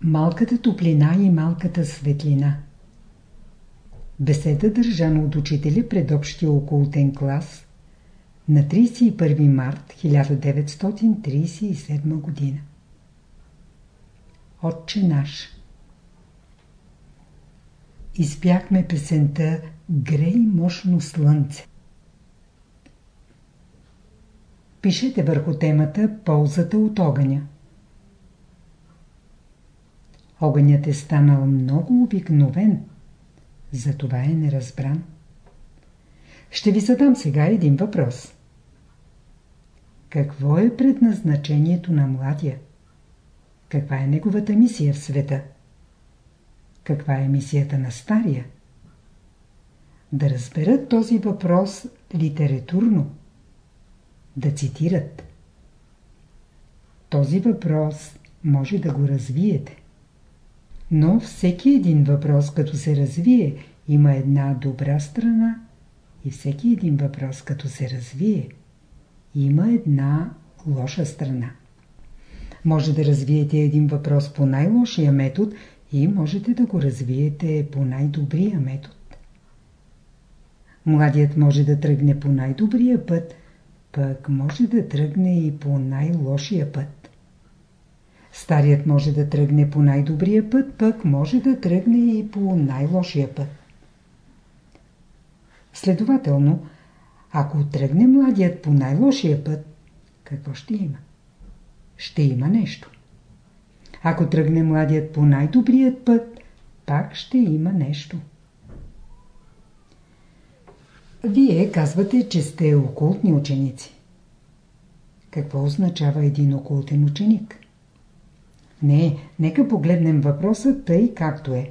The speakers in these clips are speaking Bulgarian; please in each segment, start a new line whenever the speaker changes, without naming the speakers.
Малката топлина и малката светлина Беседа държана от учители пред общия окултен клас на 31 март 1937 година. Отче наш Изпяхме песента Грей мощно слънце. Пишете върху темата Ползата от огъня. Огънят е станал много обикновен, затова е неразбран. Ще ви задам сега един въпрос. Какво е предназначението на младия? Каква е неговата мисия в света? Каква е мисията на стария? Да разберат този въпрос литературно. Да цитират. Този въпрос може да го развиете. Но всеки един въпрос, като се развие, има една добра страна и всеки един въпрос, като се развие, има една лоша страна. Може да развиете един въпрос по най-лошия метод и можете да го развиете по най-добрия метод. Младият може да тръгне по най-добрия път, пък може да тръгне и по най-лошия път. Старият може да тръгне по най-добрия път, пък може да тръгне и по най-лошия път. Следователно, ако тръгне младият по най-лошия път, какво ще има? Ще има нещо. Ако тръгне младият по най-добрият път, пак ще има нещо. Вие казвате, че сте окултни ученици. Какво означава един окултен ученик? Не, нека погледнем въпроса тъй както е.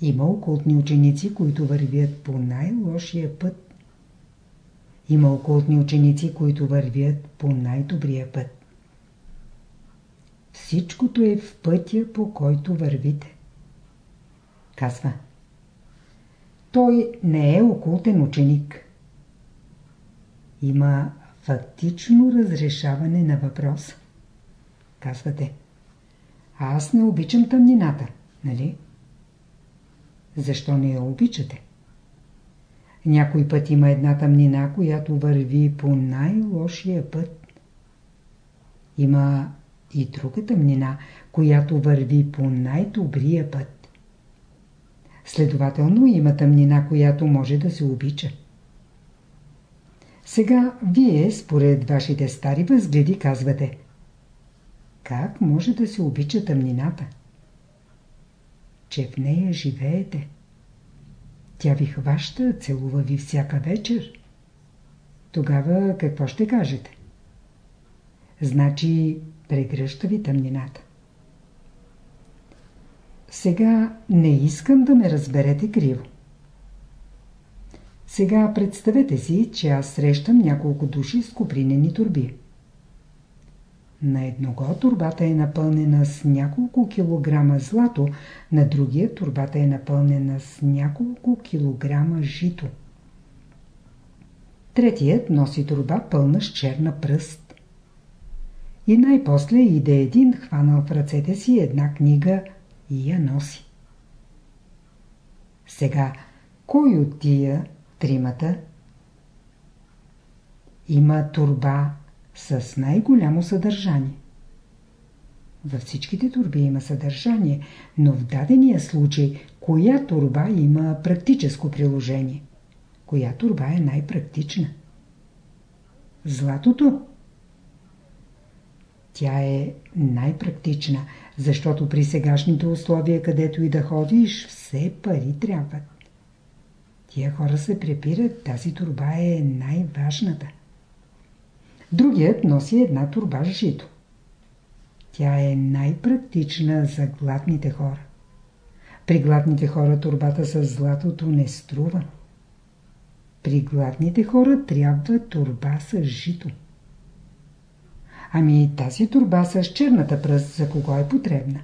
Има окултни ученици, които вървят по най-лошия път. Има окултни ученици, които вървят по най-добрия път. Всичкото е в пътя, по който вървите. Казва. Той не е окултен ученик. Има фактично разрешаване на въпроса. Казвате. Аз не обичам тъмнината, нали? Защо не я обичате? Някой път има една тъмнина, която върви по най-лошия път. Има и друга тъмнина, която върви по най-добрия път. Следователно има тъмнина, която може да се обича. Сега вие, според вашите стари възгледи, казвате Как може да се обича тъмнината? Че в нея живеете. Тя ви хваща, целува ви всяка вечер. Тогава какво ще кажете? Значи прегръща ви тъмнината. Сега не искам да ме разберете криво. Сега представете си, че аз срещам няколко души с купринени турби. На едного турбата е напълнена с няколко килограма злато, на другия турбата е напълнена с няколко килограма жито. Третият носи турба пълна с черна пръст. И най-после иде един хванал в ръцете си една книга и я носи. Сега, кой от тия тримата има турба с най-голямо съдържание? Във всичките турби има съдържание, но в дадения случай, коя турба има практическо приложение? Коя турба е най-практична? Златото? Тя е най-практична, защото при сегашните условия, където и да ходиш, все пари трябват. Тия хора се препират, тази турба е най-важната. Другият носи една турба с жито. Тя е най-практична за гладните хора. При гладните хора турбата с златото не струва. При гладните хора трябва турба с жито. Ами тази турба с черната пръст за кого е потребна?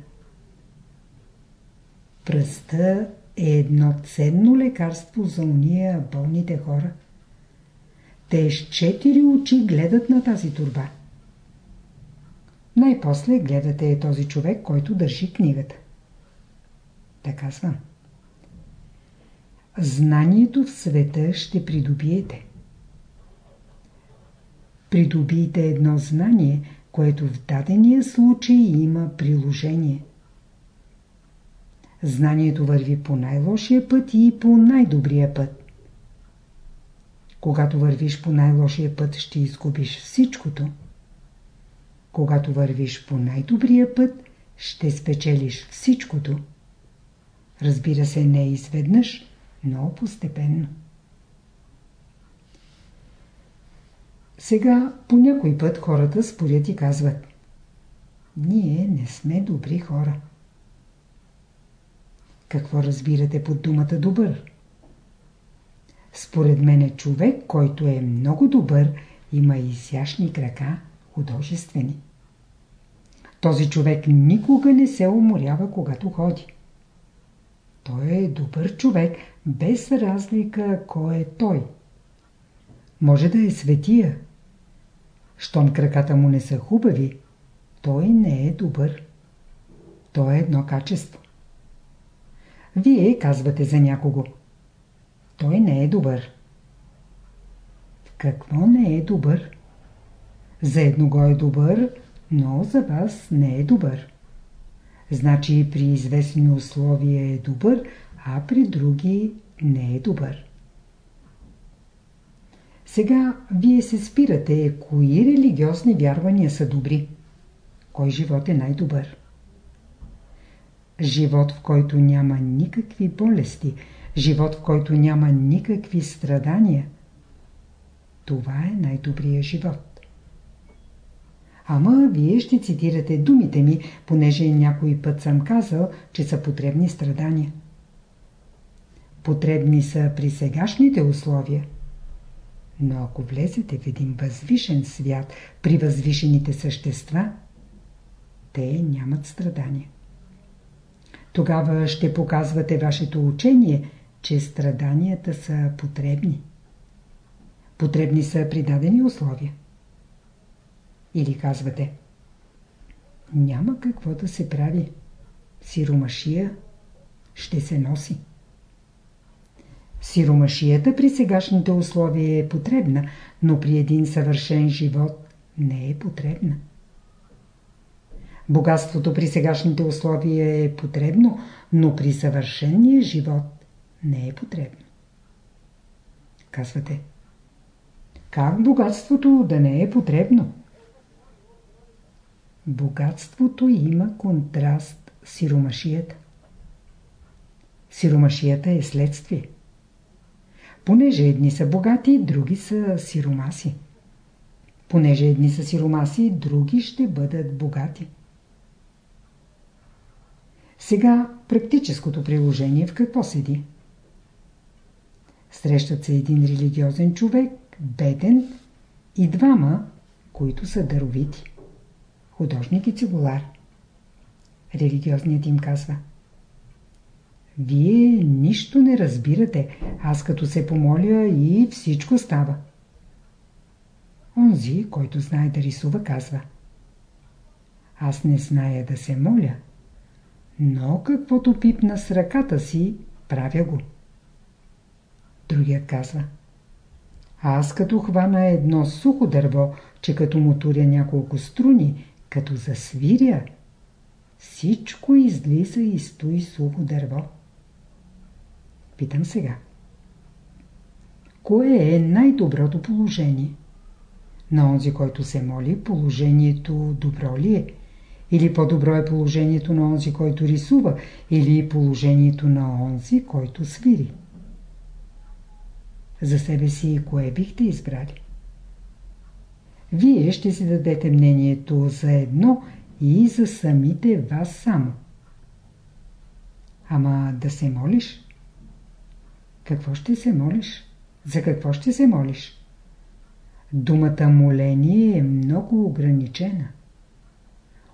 Пръста е едно ценно лекарство за уния болните хора. Те с четири очи гледат на тази турба. Най-после гледате този човек, който държи книгата. Да казвам. Знанието в света ще придобиете. Придобийте едно знание, което в дадения случай има приложение. Знанието върви по най-лошия път и по най-добрия път. Когато вървиш по най-лошия път, ще изгубиш всичкото. Когато вървиш по най-добрия път, ще спечелиш всичкото. Разбира се, не изведнъж, но постепенно. Сега по някой път хората спорят и казват Ние не сме добри хора. Какво разбирате под думата добър? Според мен е човек, който е много добър, има изящни крака, художествени. Този човек никога не се уморява, когато ходи. Той е добър човек, без разлика кой е той. Може да е светия. Щом краката му не са хубави, той не е добър. То е едно качество. Вие казвате за някого. Той не е добър. Какво не е добър? За едного е добър, но за вас не е добър. Значи при известни условия е добър, а при други не е добър. Сега вие се спирате, кои религиозни вярвания са добри. Кой живот е най-добър? Живот, в който няма никакви болести, живот, в който няма никакви страдания. Това е най-добрият живот. Ама вие ще цитирате думите ми, понеже някой път съм казал, че са потребни страдания. Потребни са при сегашните условия. Но ако влезете в един възвишен свят, при възвишените същества, те нямат страдания. Тогава ще показвате вашето учение, че страданията са потребни. Потребни са при дадени условия. Или казвате Няма какво да се прави. Сиромашия ще се носи. Сиромашията при сегашните условия е потребна, но при един съвършен живот не е потребна. Богатството при сегашните условия е потребно, но при съвършения живот не е потребно. Казвате, как богатството да не е потребно? Богатството има контраст с сиромашията. Сиромашията е следствие. Понеже едни са богати, други са сиромаси. Понеже едни са сиромаси, други ще бъдат богати. Сега практическото приложение в какво седи? Срещат се един религиозен човек, беден и двама, които са даровити. Художник и цигулар. Религиозният им казва Вие нищо не разбирате, аз като се помоля и всичко става. Онзи, който знае да рисува, казва Аз не зная да се моля, но каквото пипна с ръката си, правя го. Другият казва. Аз като хвана едно сухо дърво, че като му туря няколко струни, като засвиря, всичко излиза и стои сухо дърво. Питам сега. Кое е най-доброто положение? На онзи, който се моли, положението добро ли е? Или по-добро е положението на онзи, който рисува, или положението на онзи, който свири. За себе си кое бихте избрали? Вие ще си дадете мнението за едно и за самите вас само. Ама да се молиш? Какво ще се молиш? За какво ще се молиш? Думата моление е много ограничена.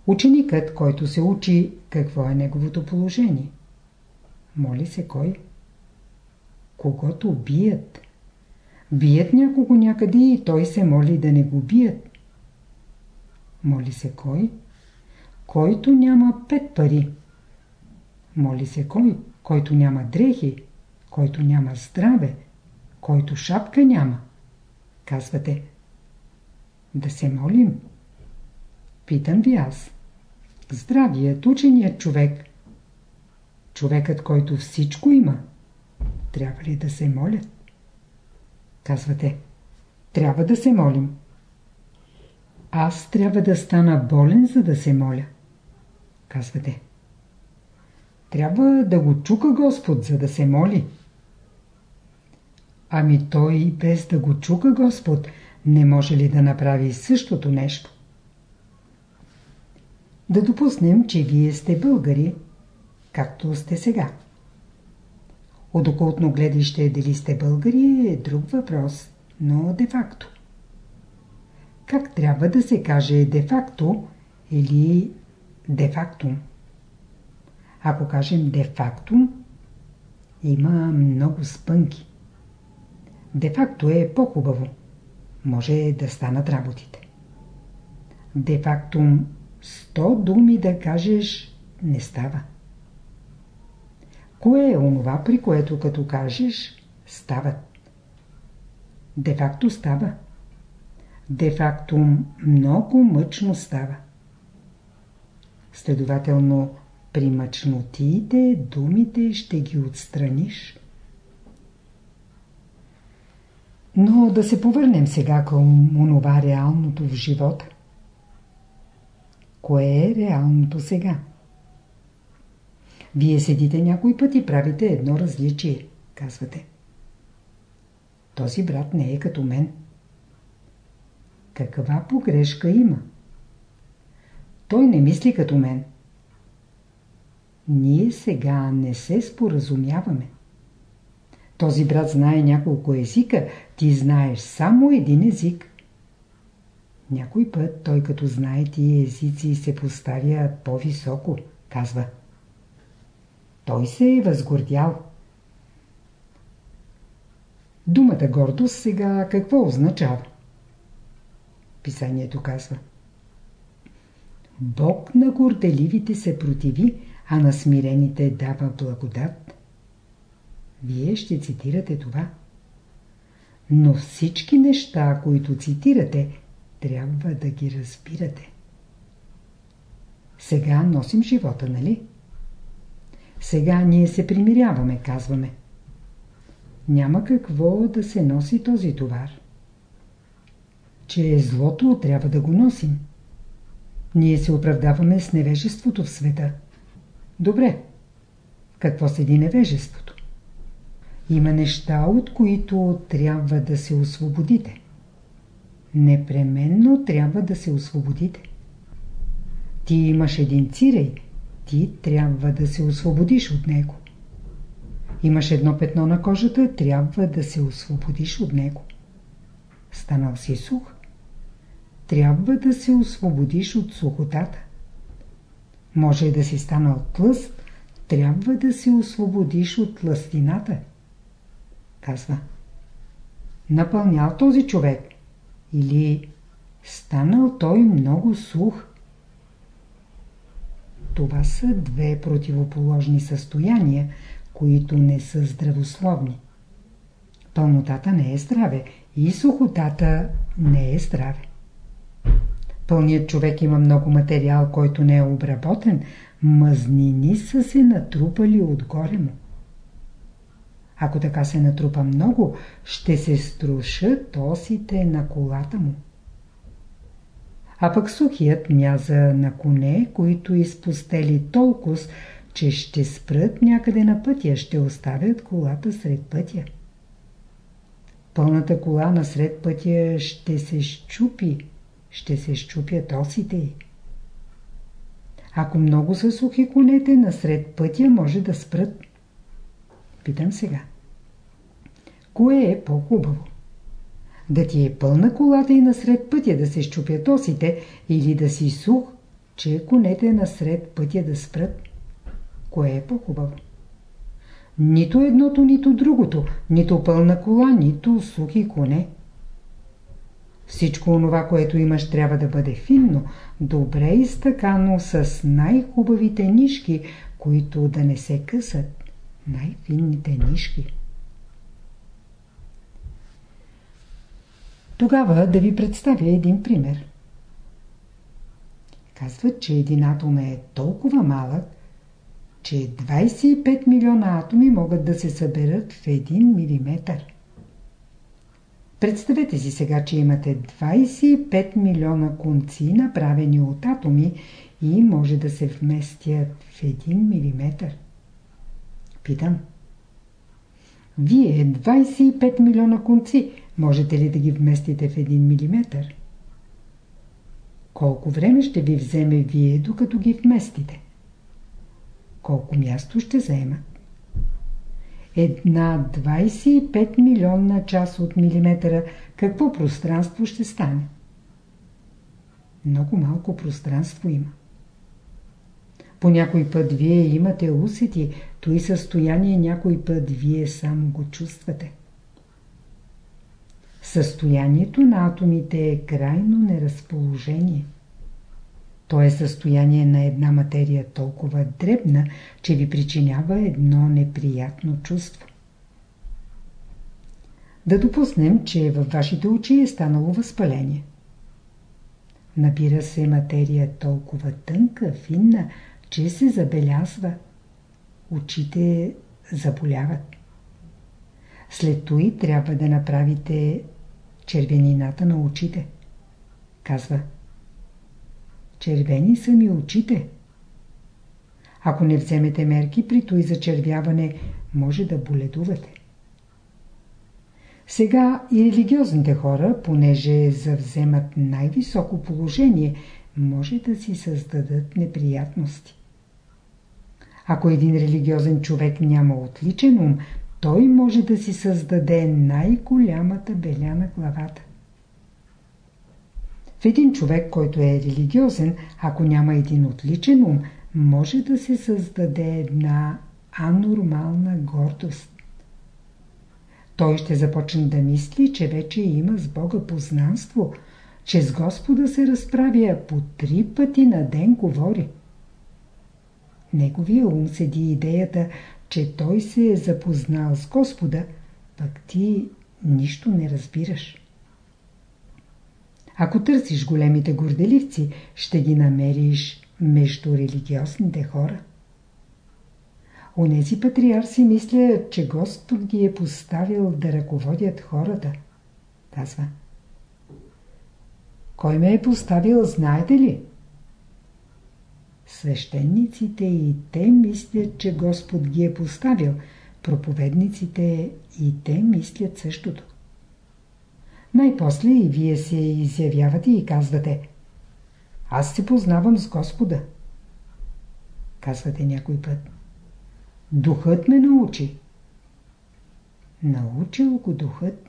Ученикът, който се учи, какво е неговото положение? Моли се кой? Когато бият. Бият някого някъде и той се моли да не го бият. Моли се кой? който няма пет пари. Моли се кой? Който няма дрехи, който няма здраве, който шапка няма. Казвате, да се молим. Питам ви аз. Здравият, ученият човек, човекът, който всичко има, трябва ли да се молят? Казвате, трябва да се молим. Аз трябва да стана болен, за да се моля. Казвате, трябва да го чука Господ, за да се моли. Ами той без да го чука Господ, не може ли да направи същото нещо? Да допуснем, че вие сте българи, както сте сега. От окултно гледище дали сте българи е друг въпрос, но де-факто. Как трябва да се каже де-факто или де-факто? Ако кажем де-факто, има много спънки. Де-факто е по-хубаво. Може да станат работите. Де-факто сто думи да кажеш не става. Кое е онова, при което като кажеш, стават? Де-факто става. Де-факто много мъчно става. Следователно, при мъчнотиите думите ще ги отстраниш. Но да се повърнем сега към онова реалното в живота. Кое е реалното сега? Вие седите някой път и правите едно различие, казвате. Този брат не е като мен. Каква погрешка има? Той не мисли като мен. Ние сега не се споразумяваме. Този брат знае няколко езика, ти знаеш само един език. Някой път той като знае тия езици се поставя по-високо, казва. Той се е възгордял. Думата гордост сега какво означава? Писанието казва. Бог на горделивите се противи, а на смирените дава благодат. Вие ще цитирате това. Но всички неща, които цитирате, трябва да ги разбирате. Сега носим живота, нали? Сега ние се примиряваме, казваме. Няма какво да се носи този товар. Че е злото, трябва да го носим. Ние се оправдаваме с невежеството в света. Добре. Какво седи невежеството? Има неща, от които трябва да се освободите. Непременно трябва да се освободите. Ти имаш един цирей, ти трябва да се освободиш от него. Имаш едно петно на кожата, трябва да се освободиш от него. Станал си сух, трябва да се освободиш от сухотата. Може да си станал тлъст, трябва да се освободиш от тлъстината. Казва. Напълнял този човек. Или станал той много сух. Това са две противоположни състояния, които не са здравословни. Пълнотата не е здраве и сухотата не е здраве. Пълният човек има много материал, който не е обработен. Мъзнини са се натрупали отгоре му. Ако така се натрупа много, ще се струшат осите на колата му. А пък сухият мяза на коне, които изпустели толкова, че ще спрат някъде на пътя, ще оставят колата сред пътя. Пълната кола насред пътя ще се щупи, ще се щупят осите й. Ако много са сухи конете, насред пътя може да спрат. Питам сега. Кое е по-хубаво? Да ти е пълна колата и насред пътя да се щупят осите или да си сух, че конете насред пътя да спрат? Кое е по-хубаво? Нито едното, нито другото, нито пълна кола, нито сухи коне. Всичко онова, което имаш, трябва да бъде финно, добре изтъкано с най-хубавите нишки, които да не се късат. Най-финните нишки. Тогава да ви представя един пример. Казват, че един атом е толкова малък, че 25 милиона атоми могат да се съберат в 1 милиметър. Представете си сега, че имате 25 милиона конци, направени от атоми и може да се вместят в 1 милиметър. Питам. Вие 25 милиона конци, можете ли да ги вместите в 1 милиметър? Колко време ще ви вземе вие, докато ги вместите? Колко място ще заемат? Една 25 милионна част от милиметъра, какво пространство ще стане? Много малко пространство има. По някой път вие имате усети, той състояние някой път вие само го чувствате. Състоянието на атомите е крайно неразположение. То е състояние на една материя толкова дребна, че ви причинява едно неприятно чувство. Да допуснем, че във вашите очи е станало възпаление. Набира се материя толкова тънка, финна, че се забелязва. Очите заболяват. След това трябва да направите червенината на очите. Казва Червени са ми очите. Ако не вземете мерки при той зачервяване, може да боледувате. Сега и религиозните хора, понеже завземат най-високо положение, може да си създадат неприятности. Ако един религиозен човек няма отличен ум, той може да си създаде най-голямата беля на главата. В един човек, който е религиозен, ако няма един отличен ум, може да се създаде една анормална гордост. Той ще започне да мисли, че вече има с Бога познанство, че с Господа се разправя по три пъти на ден говори. Неговия ум седи идеята, че той се е запознал с Господа, пък ти нищо не разбираш. Ако търсиш големите горделивци, ще ги намериш между религиозните хора. Онези патриарси мислят, че Господ ги е поставил да ръководят хората. Казва. Кой ме е поставил, знаете ли? Свещениците и те мислят, че Господ ги е поставил. Проповедниците и те мислят същото. Най-после и вие се изявявате и казвате Аз се познавам с Господа. Казвате някой път. Духът ме научи. Научил го духът.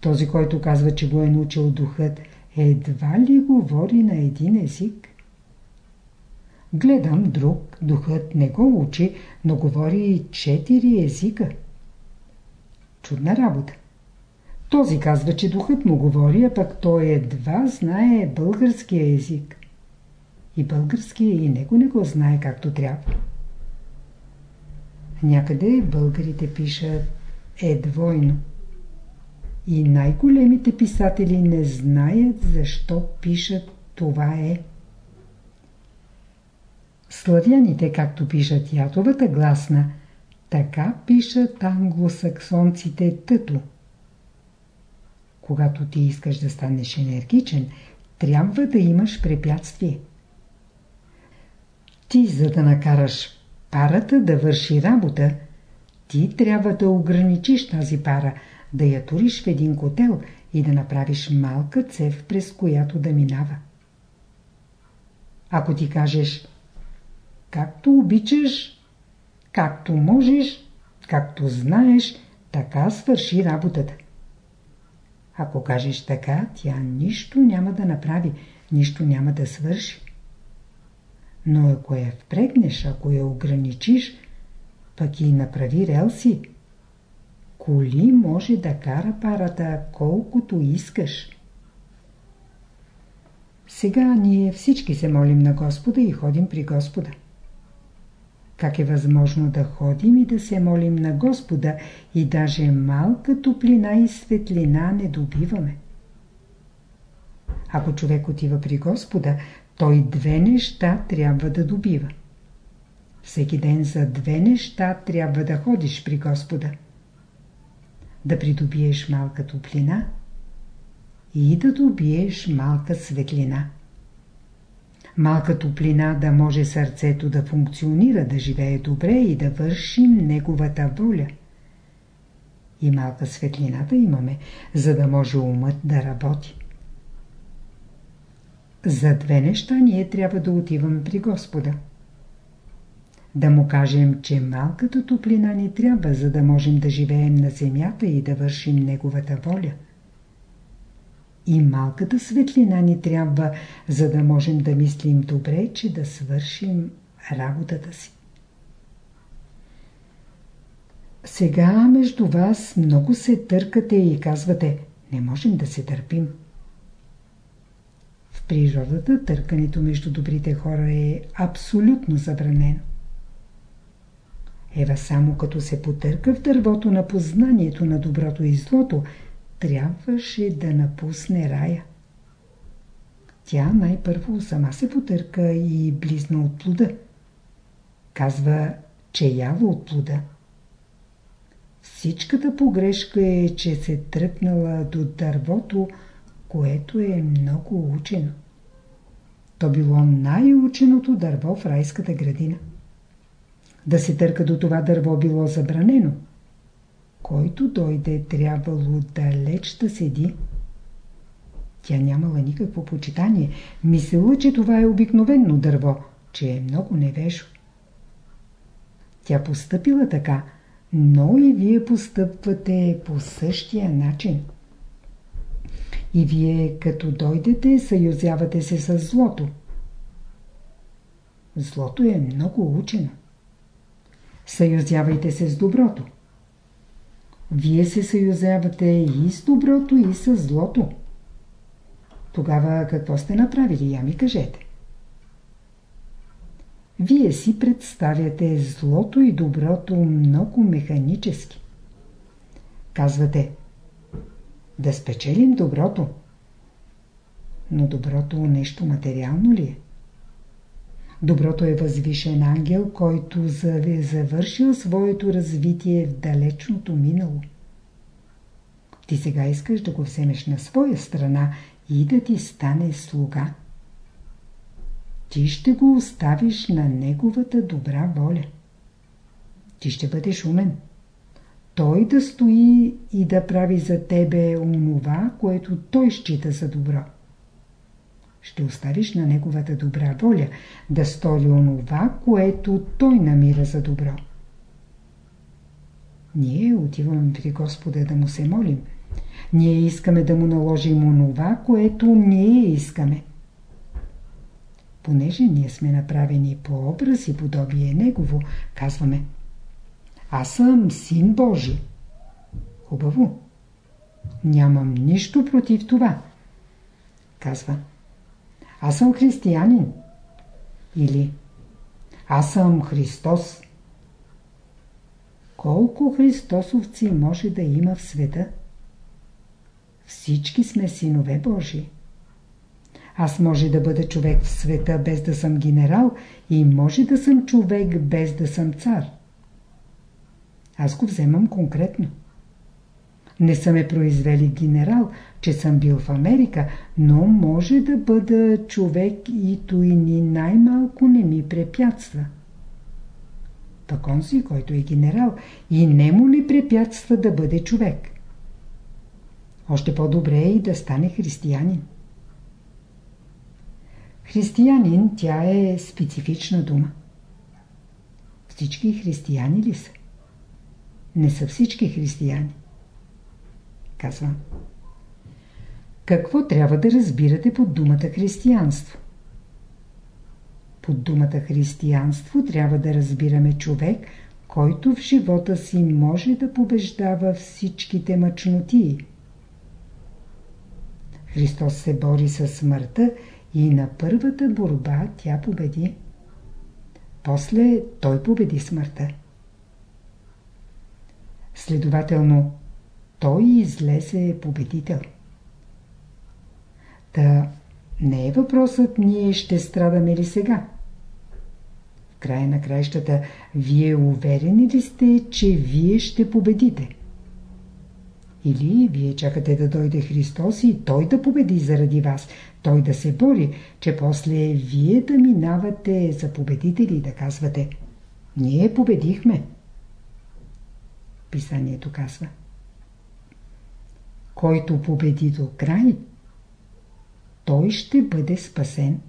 Този, който казва, че го е научил духът, едва ли говори на един език? Гледам друг, духът не го учи, но говори четири езика. Чудна работа. Този казва, че духът му говори, а пък той едва знае българския език. И българския и него не го знае както трябва. Някъде българите пишат е двойно. И най-големите писатели не знаят защо пишат това е. Славяните, както пишат ятовата гласна, така пишат англосаксонците тъто. Когато ти искаш да станеш енергичен, трябва да имаш препятствие. Ти, за да накараш парата да върши работа, ти трябва да ограничиш тази пара, да я туриш в един котел и да направиш малка цев, през която да минава. Ако ти кажеш както обичаш, както можеш, както знаеш, така свърши работата. Ако кажеш така, тя нищо няма да направи, нищо няма да свърши. Но ако я впрегнеш, ако я ограничиш, пък и направи релси, коли може да кара парата колкото искаш. Сега ние всички се молим на Господа и ходим при Господа. Как е възможно да ходим и да се молим на Господа и даже малка топлина и светлина не добиваме? Ако човек отива при Господа, той две неща трябва да добива. Всеки ден за две неща трябва да ходиш при Господа. Да придобиеш малка топлина и да добиеш малка светлина. Малка топлина да може сърцето да функционира, да живее добре и да върши неговата воля. И малка светлина да имаме, за да може умът да работи. За две неща ние трябва да отиваме при Господа. Да му кажем, че малката топлина ни трябва, за да можем да живеем на земята и да вършим Неговата воля. И малката светлина ни трябва, за да можем да мислим добре, че да свършим работата си. Сега между вас много се търкате и казвате, не можем да се търпим природата търкането между добрите хора е абсолютно забранено. Ева само като се потърка в дървото на познанието на доброто и злото, трябваше да напусне рая. Тя най-първо сама се потърка и близна от плуда. Казва, че ява от плуда. Всичката погрешка е, че се тръпнала до дървото, което е много учено. То било най-ученото дърво в райската градина. Да се търка до това дърво било забранено. Който дойде, трябвало далеч да седи. Тя нямала никакво почитание. Мислила, че това е обикновено дърво, че е много невежо. Тя постъпила така, но и вие постъпвате по същия начин. И вие, като дойдете, съюзявате се с злото. Злото е много учено. Съюзявайте се с доброто. Вие се съюзявате и с доброто, и с злото. Тогава какво сте направили? Я ми кажете. Вие си представяте злото и доброто много механически. Казвате, да спечелим доброто. Но доброто нещо материално ли е? Доброто е възвишен ангел, който е завършил своето развитие в далечното минало. Ти сега искаш да го вземеш на своя страна и да ти стане слуга. Ти ще го оставиш на неговата добра воля. Ти ще бъдеш умен той да стои и да прави за тебе онова, което той счита за добро. Ще оставиш на неговата добра воля да стори онова, което той намира за добро. Ние отиваме при Господа да му се молим. Ние искаме да му наложим онова, което ние искаме. Понеже ние сме направени по образ и подобие Негово, казваме – аз съм син Божи. Хубаво. Нямам нищо против това. Казва. Аз съм християнин. Или аз съм Христос. Колко христосовци може да има в света? Всички сме синове Божии. Аз може да бъда човек в света без да съм генерал и може да съм човек без да съм цар. Аз го вземам конкретно. Не са ме произвели генерал, че съм бил в Америка, но може да бъда човек и той ни най-малко не ми препятства. Пък онзи, който е генерал, и не му не препятства да бъде човек. Още по-добре е и да стане християнин. Християнин, тя е специфична дума. Всички християни ли са? Не са всички християни. Казвам. Какво трябва да разбирате под думата християнство? Под думата християнство трябва да разбираме човек, който в живота си може да побеждава всичките мъчноти. Христос се бори с смъртта и на първата борба тя победи. После той победи смъртта. Следователно, той излезе победител. Та не е въпросът ние ще страдаме ли сега. В края на краищата, вие уверени ли сте, че вие ще победите? Или вие чакате да дойде Христос и Той да победи заради вас, Той да се бори, че после вие да минавате за победители и да казвате Ние победихме. Писанието казва Който победи до край, той ще бъде спасен.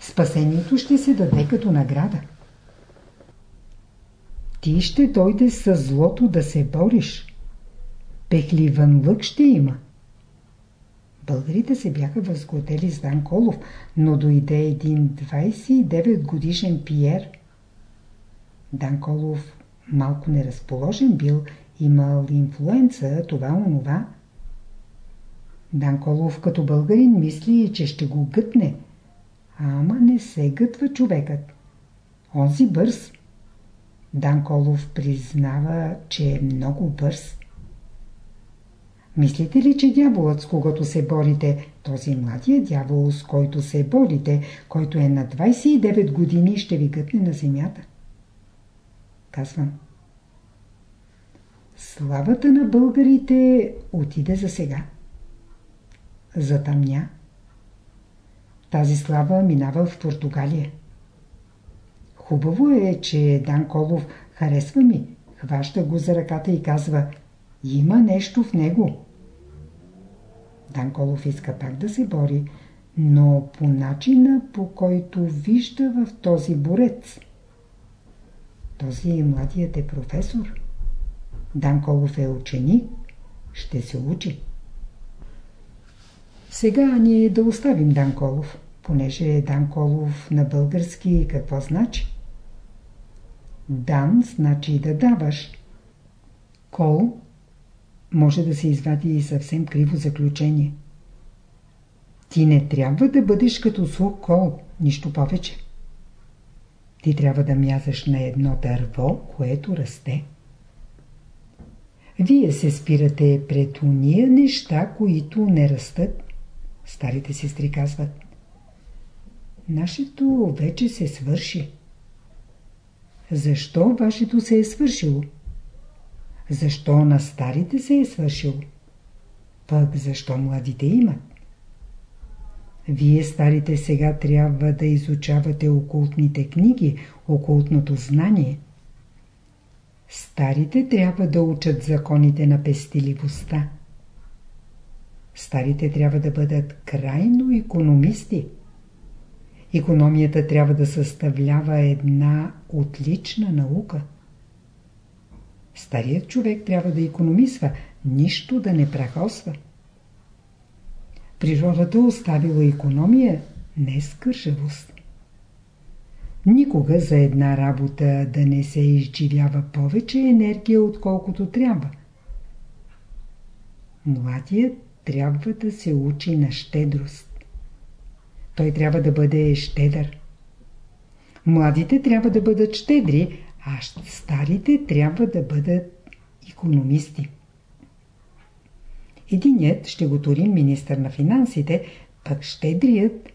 Спасението ще се даде като награда. Ти ще дойде с злото да се бориш. Пехливан лък ще има. Българите се бяха възгодели с Дан Колов, но дойде един 29 годишен Пиер. Дан Колов малко неразположен бил, имал инфлуенца, това онова. Данколов като българин мисли, че ще го гътне. Ама не се гътва човекът. Онзи бърз. Данколов признава, че е много бърз. Мислите ли, че дяволът, с когото се борите, този младия дявол, с който се борите, който е на 29 години, ще ви гътне на земята? Казвам. Славата на българите отиде за сега затъмня. Тази слава минава в Португалия. Хубаво е, че Дан Колов харесва ми, хваща го за ръката и казва има нещо в него. Дан Колов иска пак да се бори, но по начина, по който вижда в този борец. Този младият е професор. Дан Колов е ученик, ще се учи. Сега ние да оставим Данколов, понеже Данколов на български какво значи? Дан значи да даваш. Кол може да се извади и съвсем криво заключение. Ти не трябва да бъдеш като сух кол, нищо повече. Ти трябва да мязаш на едно дърво, което расте. Вие се спирате пред уния неща, които не растат. Старите сестри казват Нашето вече се свърши. Защо вашето се е свършило? Защо на старите се е свършило? Пък защо младите имат? Вие старите сега трябва да изучавате окултните книги, окултното знание. Старите трябва да учат законите на пестиливостта. Старите трябва да бъдат крайно економисти. Економията трябва да съставлява една отлична наука. Старият човек трябва да економисва, нищо да не прахосва. Природата оставила економия, не скършавост. Никога за една работа да не се изживява повече енергия, отколкото трябва. Младият трябва да се учи на щедрост. Той трябва да бъде щедър. Младите трябва да бъдат щедри, а старите трябва да бъдат економисти. Единият ще го турим министър на финансите, пък щедрият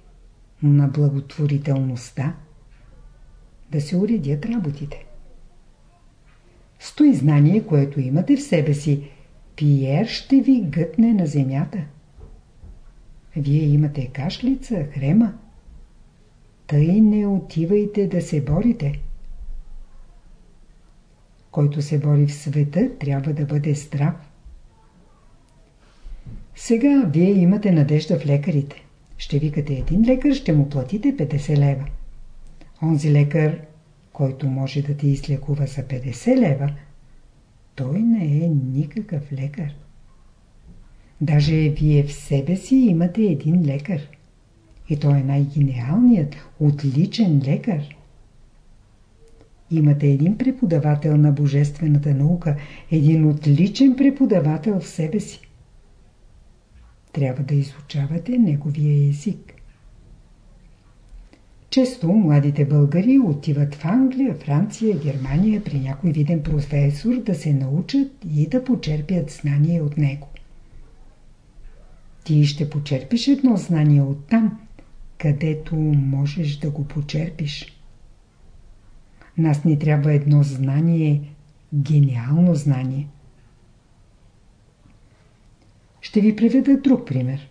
на благотворителността. Да се уредят работите. Стой знание, което имате в себе си, Пиер ще ви гътне на земята. Вие имате кашлица, хрема. Тъй не отивайте да се борите. Който се бори в света, трябва да бъде здрав. Сега вие имате надежда в лекарите. Ще викате един лекар, ще му платите 50 лева. Онзи лекар, който може да ти излекува за 50 лева, той не е никакъв лекар. Даже вие в себе си имате един лекар. И той е най-гениалният, отличен лекар. имате един преподавател на божествената наука, един отличен преподавател в себе си. Трябва да изучавате неговия език. Често младите българи отиват в Англия, Франция, Германия при някой виден професор да се научат и да почерпят знание от него. Ти ще почерпиш едно знание от там, където можеш да го почерпиш. Нас ни трябва едно знание, гениално знание. Ще ви преведа друг пример.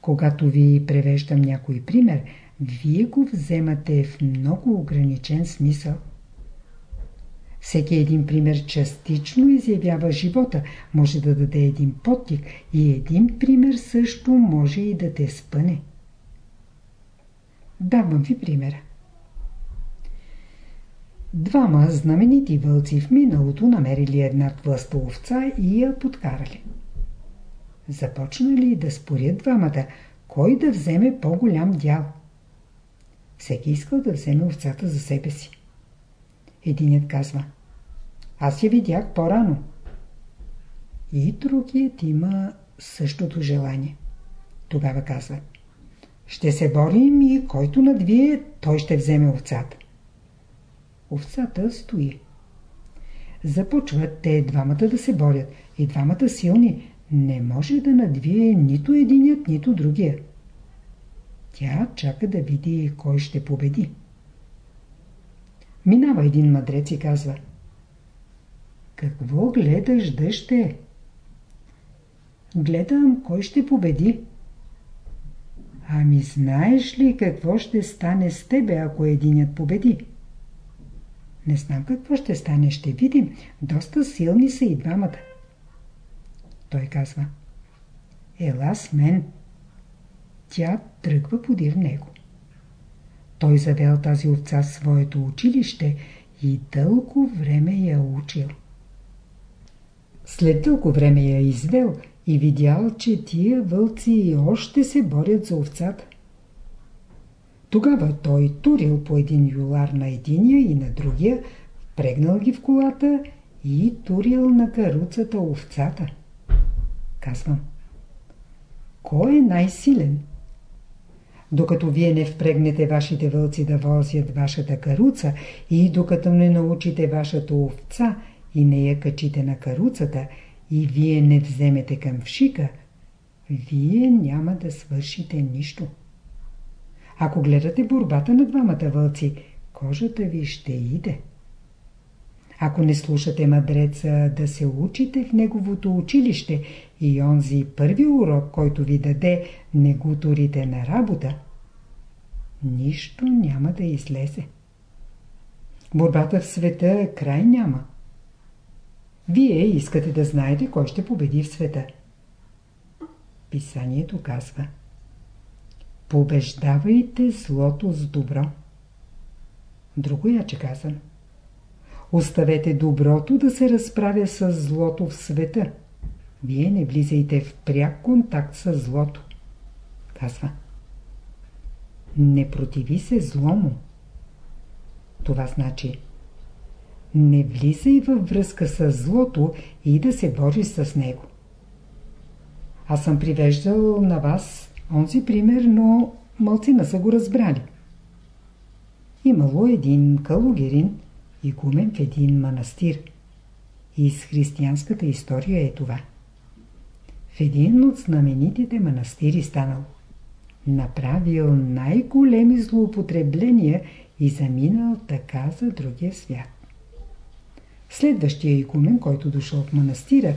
Когато ви превеждам някой пример, вие го вземате в много ограничен смисъл. Всеки един пример частично изявява живота, може да даде един подтик и един пример също може и да те спъне. Давам ви примера. Двама знаменити вълци в миналото намерили една тлъста овца и я подкарали. Започнали да спорят двамата, кой да вземе по-голям дял. Всеки искал да вземе овцата за себе си. Единият казва Аз я видях по-рано. И другият има същото желание. Тогава казва Ще се борим и който надвие, той ще вземе овцата. Овцата стои. Започват те двамата да се борят. И двамата силни. Не може да надвие нито единият, нито другия. Тя чака да види кой ще победи. Минава един мъдрец и казва Какво гледаш, дъще? Гледам кой ще победи. Ами знаеш ли какво ще стане с тебе, ако единят победи? Не знам какво ще стане, ще видим. Доста силни са и двамата. Той казва Ела с мен. Тя тръгва подир него. Той завел тази овца в своето училище и дълго време я учил. След дълго време я извел и видял, че тия вълци още се борят за овцата. Тогава той турил по един юлар на единия и на другия, впрегнал ги в колата и турил на каруцата овцата. Казвам. Кой е най-силен? Докато вие не впрегнете вашите вълци да возят вашата каруца и докато не научите вашата овца и не я качите на каруцата и вие не вземете към вшика, вие няма да свършите нищо. Ако гледате борбата на двамата вълци, кожата ви ще иде. Ако не слушате мъдреца да се учите в неговото училище и онзи първи урок, който ви даде, не го турите на работа, нищо няма да излезе. Борбата в света край няма. Вие искате да знаете кой ще победи в света. Писанието казва – Побеждавайте злото с добро. Друго яче казано. Оставете доброто да се разправя с злото в света. Вие не влизайте в пряк контакт с злото. Казва. Не противи се злому. Това значи не влизай във връзка с злото и да се бориш с него. Аз съм привеждал на вас онзи пример, но малцина са го разбрали. Имало един калугерин, игумен в един манастир. И с християнската история е това. В един от знаменитите манастири станал. Направил най-големи злоупотребления и заминал така за другия свят. Следващия игумен, който дошъл в манастира,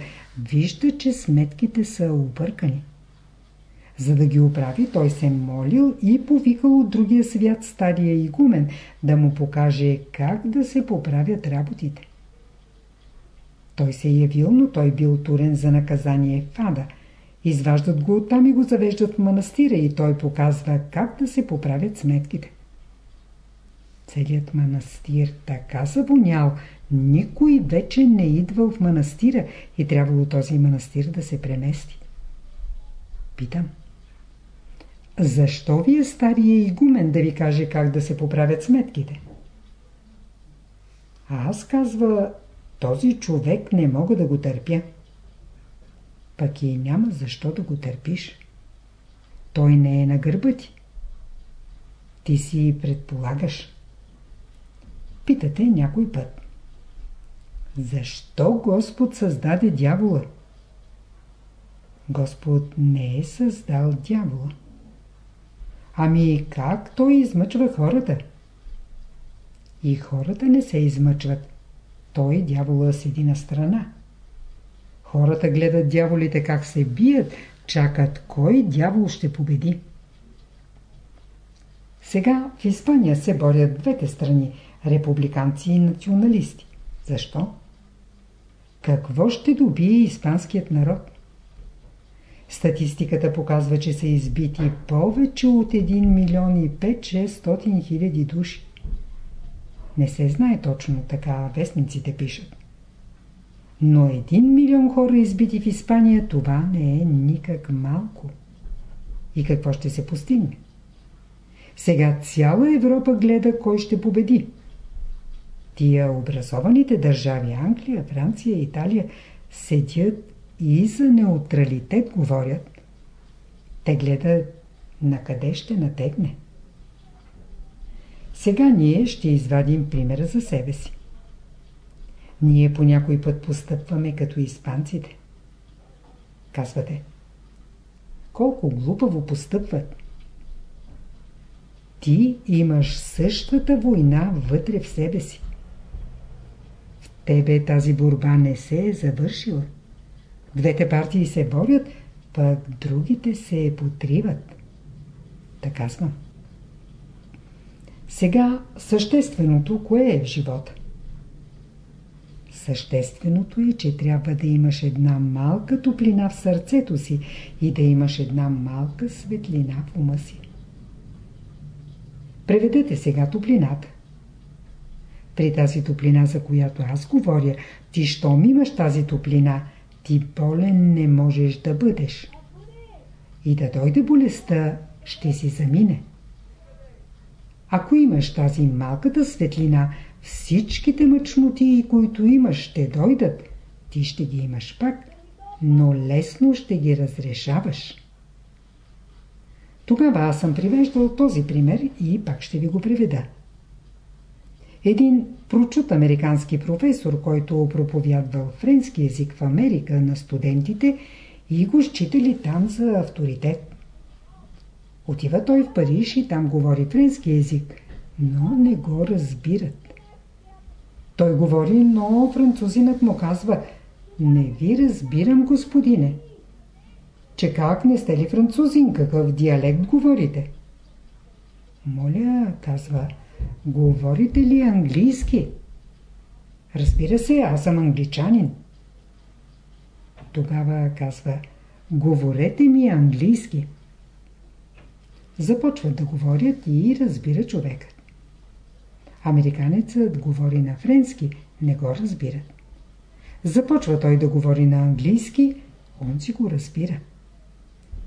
вижда, че сметките са объркани. За да ги оправи, той се молил и повикал от другия свят стария игумен да му покаже как да се поправят работите. Той се явил, но той бил турен за наказание в ада. Изваждат го оттам и го завеждат в манастира и той показва как да се поправят сметките. Целият манастир така забонял, никой вече не идвал в манастира и трябвало този манастир да се премести. Питам. Защо ви е стария игумен да ви каже как да се поправят сметките? А аз казва, този човек не мога да го търпя. Пък и няма защо да го търпиш. Той не е на гърба ти. Ти си предполагаш. Питате някой път. Защо Господ създаде дявола? Господ не е създал дявола. Ами как той измъчва хората? И хората не се измъчват. Той, дявола, седи на страна. Хората гледат дяволите как се бият, чакат кой дявол ще победи. Сега в Испания се борят двете страни – републиканци и националисти. Защо? Какво ще добие испанският народ? Статистиката показва, че са избити повече от 1 милион и 5-600 хиляди души. Не се знае точно така, вестниците пишат. Но един милион хора избити в Испания, това не е никак малко. И какво ще се постигне? Сега цяла Европа гледа кой ще победи. Тия образованите държави, Англия, Франция, Италия, седят и за неутралитет говорят. Те гледат на къде ще натегне. Сега ние ще извадим примера за себе си. Ние по някой път постъпваме като испанците. Казвате. Колко глупаво постъпват. Ти имаш същата война вътре в себе си. В тебе тази борба не се е завършила. Двете партии се борят, пък другите се потриват. Така съм. Сега същественото кое е в живота? Същественото е, че трябва да имаш една малка топлина в сърцето си и да имаш една малка светлина в ума си. Преведете сега топлината. При тази топлина, за която аз говоря, ти щом имаш тази топлина, ти болен не можеш да бъдеш. И да дойде болестта, ще си замине. Ако имаш тази малката светлина, всичките мъчноти, които имаш, ще дойдат. Ти ще ги имаш пак, но лесно ще ги разрешаваш. Тогава аз съм привеждал този пример и пак ще ви го приведа. Един прочут американски професор, който проповядвал френски язик в Америка на студентите и го считали там за авторитет. Отива той в Париж и там говори френски език, но не го разбират. Той говори, но французинът му казва «Не ви разбирам, господине». Че как не сте ли французин, какъв диалект говорите? Моля, казва, говорите ли английски? Разбира се, аз съм англичанин. Тогава казва, говорете ми английски. Започват да говорят и разбира човекът. Американецът говори на френски, не го разбират. Започва той да говори на английски, он си го разбира.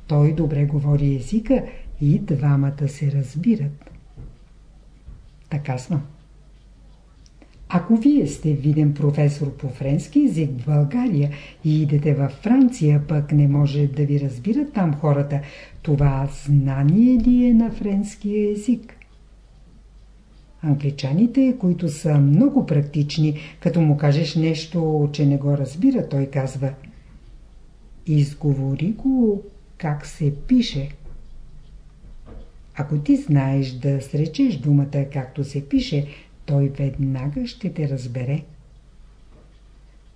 Той добре говори езика и двамата се разбират. Така сме. Ако вие сте виден професор по френски език в България и идете във Франция, пък не може да ви разбират там хората, това знание ли е на френския език? Англичаните, които са много практични, като му кажеш нещо, че не го разбира, той казва Изговори го как се пише. Ако ти знаеш да сречеш думата както се пише, той веднага ще те разбере.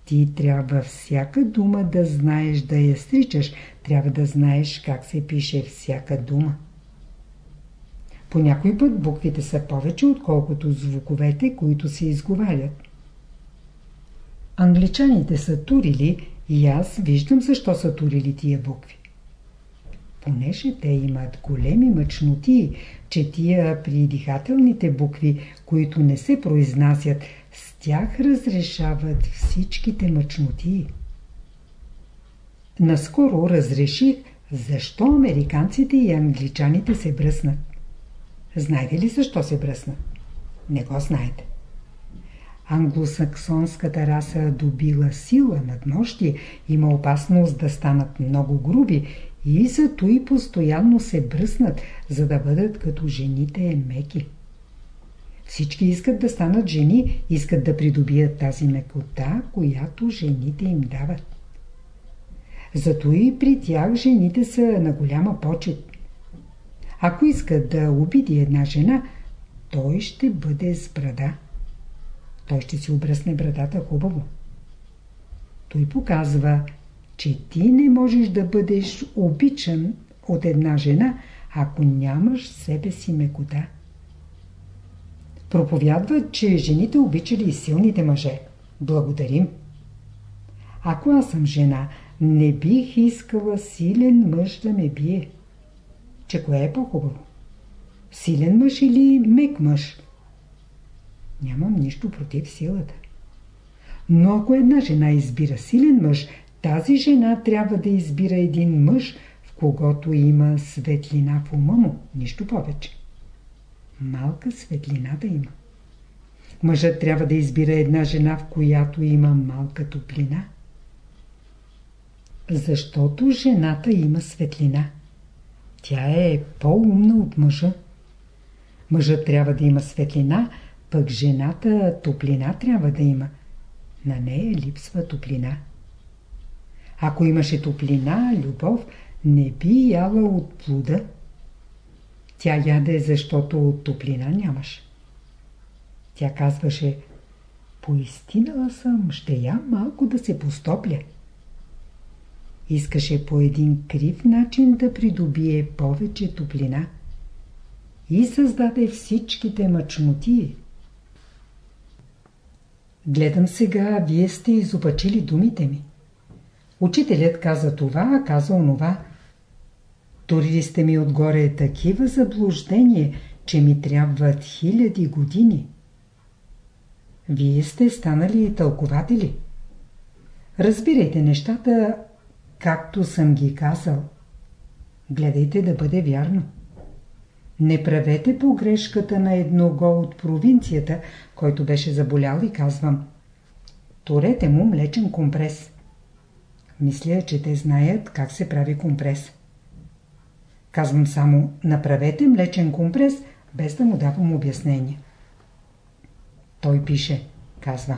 Ти трябва всяка дума да знаеш да я сричаш, трябва да знаеш как се пише всяка дума. По някой път буквите са повече, отколкото звуковете, които се изговарят. Англичаните са турили и аз виждам защо са турили тия букви. Понеже те имат големи мъчноти, че тия при дихателните букви, които не се произнасят, с тях разрешават всичките мъчноти. Наскоро разреших, защо американците и англичаните се бръснат. Знаете ли защо се бръснат? Не го знаете. англосаксонската раса добила сила над нощи, има опасност да станат много груби и зато и постоянно се бръснат, за да бъдат като жените меки. Всички искат да станат жени, искат да придобият тази мекота, която жените им дават. Зато и при тях жените са на голяма почет. Ако иска да обиди една жена, той ще бъде с брада. Той ще си обръсне брадата хубаво. Той показва, че ти не можеш да бъдеш обичан от една жена, ако нямаш себе си мекота. Проповядват, че жените обичали силните мъже. Благодарим. Ако аз съм жена, не бих искала силен мъж да ме бие. Че кое е по-хубаво? Силен мъж или мек мъж? Нямам нищо против силата. Но ако една жена избира силен мъж, тази жена трябва да избира един мъж, в когото има светлина в ума му, нищо повече. Малка светлина да има. Мъжът трябва да избира една жена, в която има малка топлина. Защото жената има светлина. Тя е по-умна от мъжа. Мъжът трябва да има светлина, пък жената топлина трябва да има. На нея липсва топлина. Ако имаше топлина, любов, не би яла от плуда. Тя яде, защото от топлина нямаш. Тя казваше, поистинала съм, ще я малко да се постопля. Искаше по един крив начин да придобие повече топлина и създаде всичките мъчноти. Гледам сега, вие сте изопачили думите ми. Учителят каза това, а каза онова. Турили сте ми отгоре такива заблуждения, че ми трябват хиляди години. Вие сте станали тълкователи. Разбирайте нещата, както съм ги казал. Гледайте да бъде вярно. Не правете погрешката на едного от провинцията, който беше заболял и казвам. Турете му млечен компрес. Мисля, че те знаят как се прави компрес. Казвам само, направете млечен компрес, без да му давам обяснение. Той пише, казва,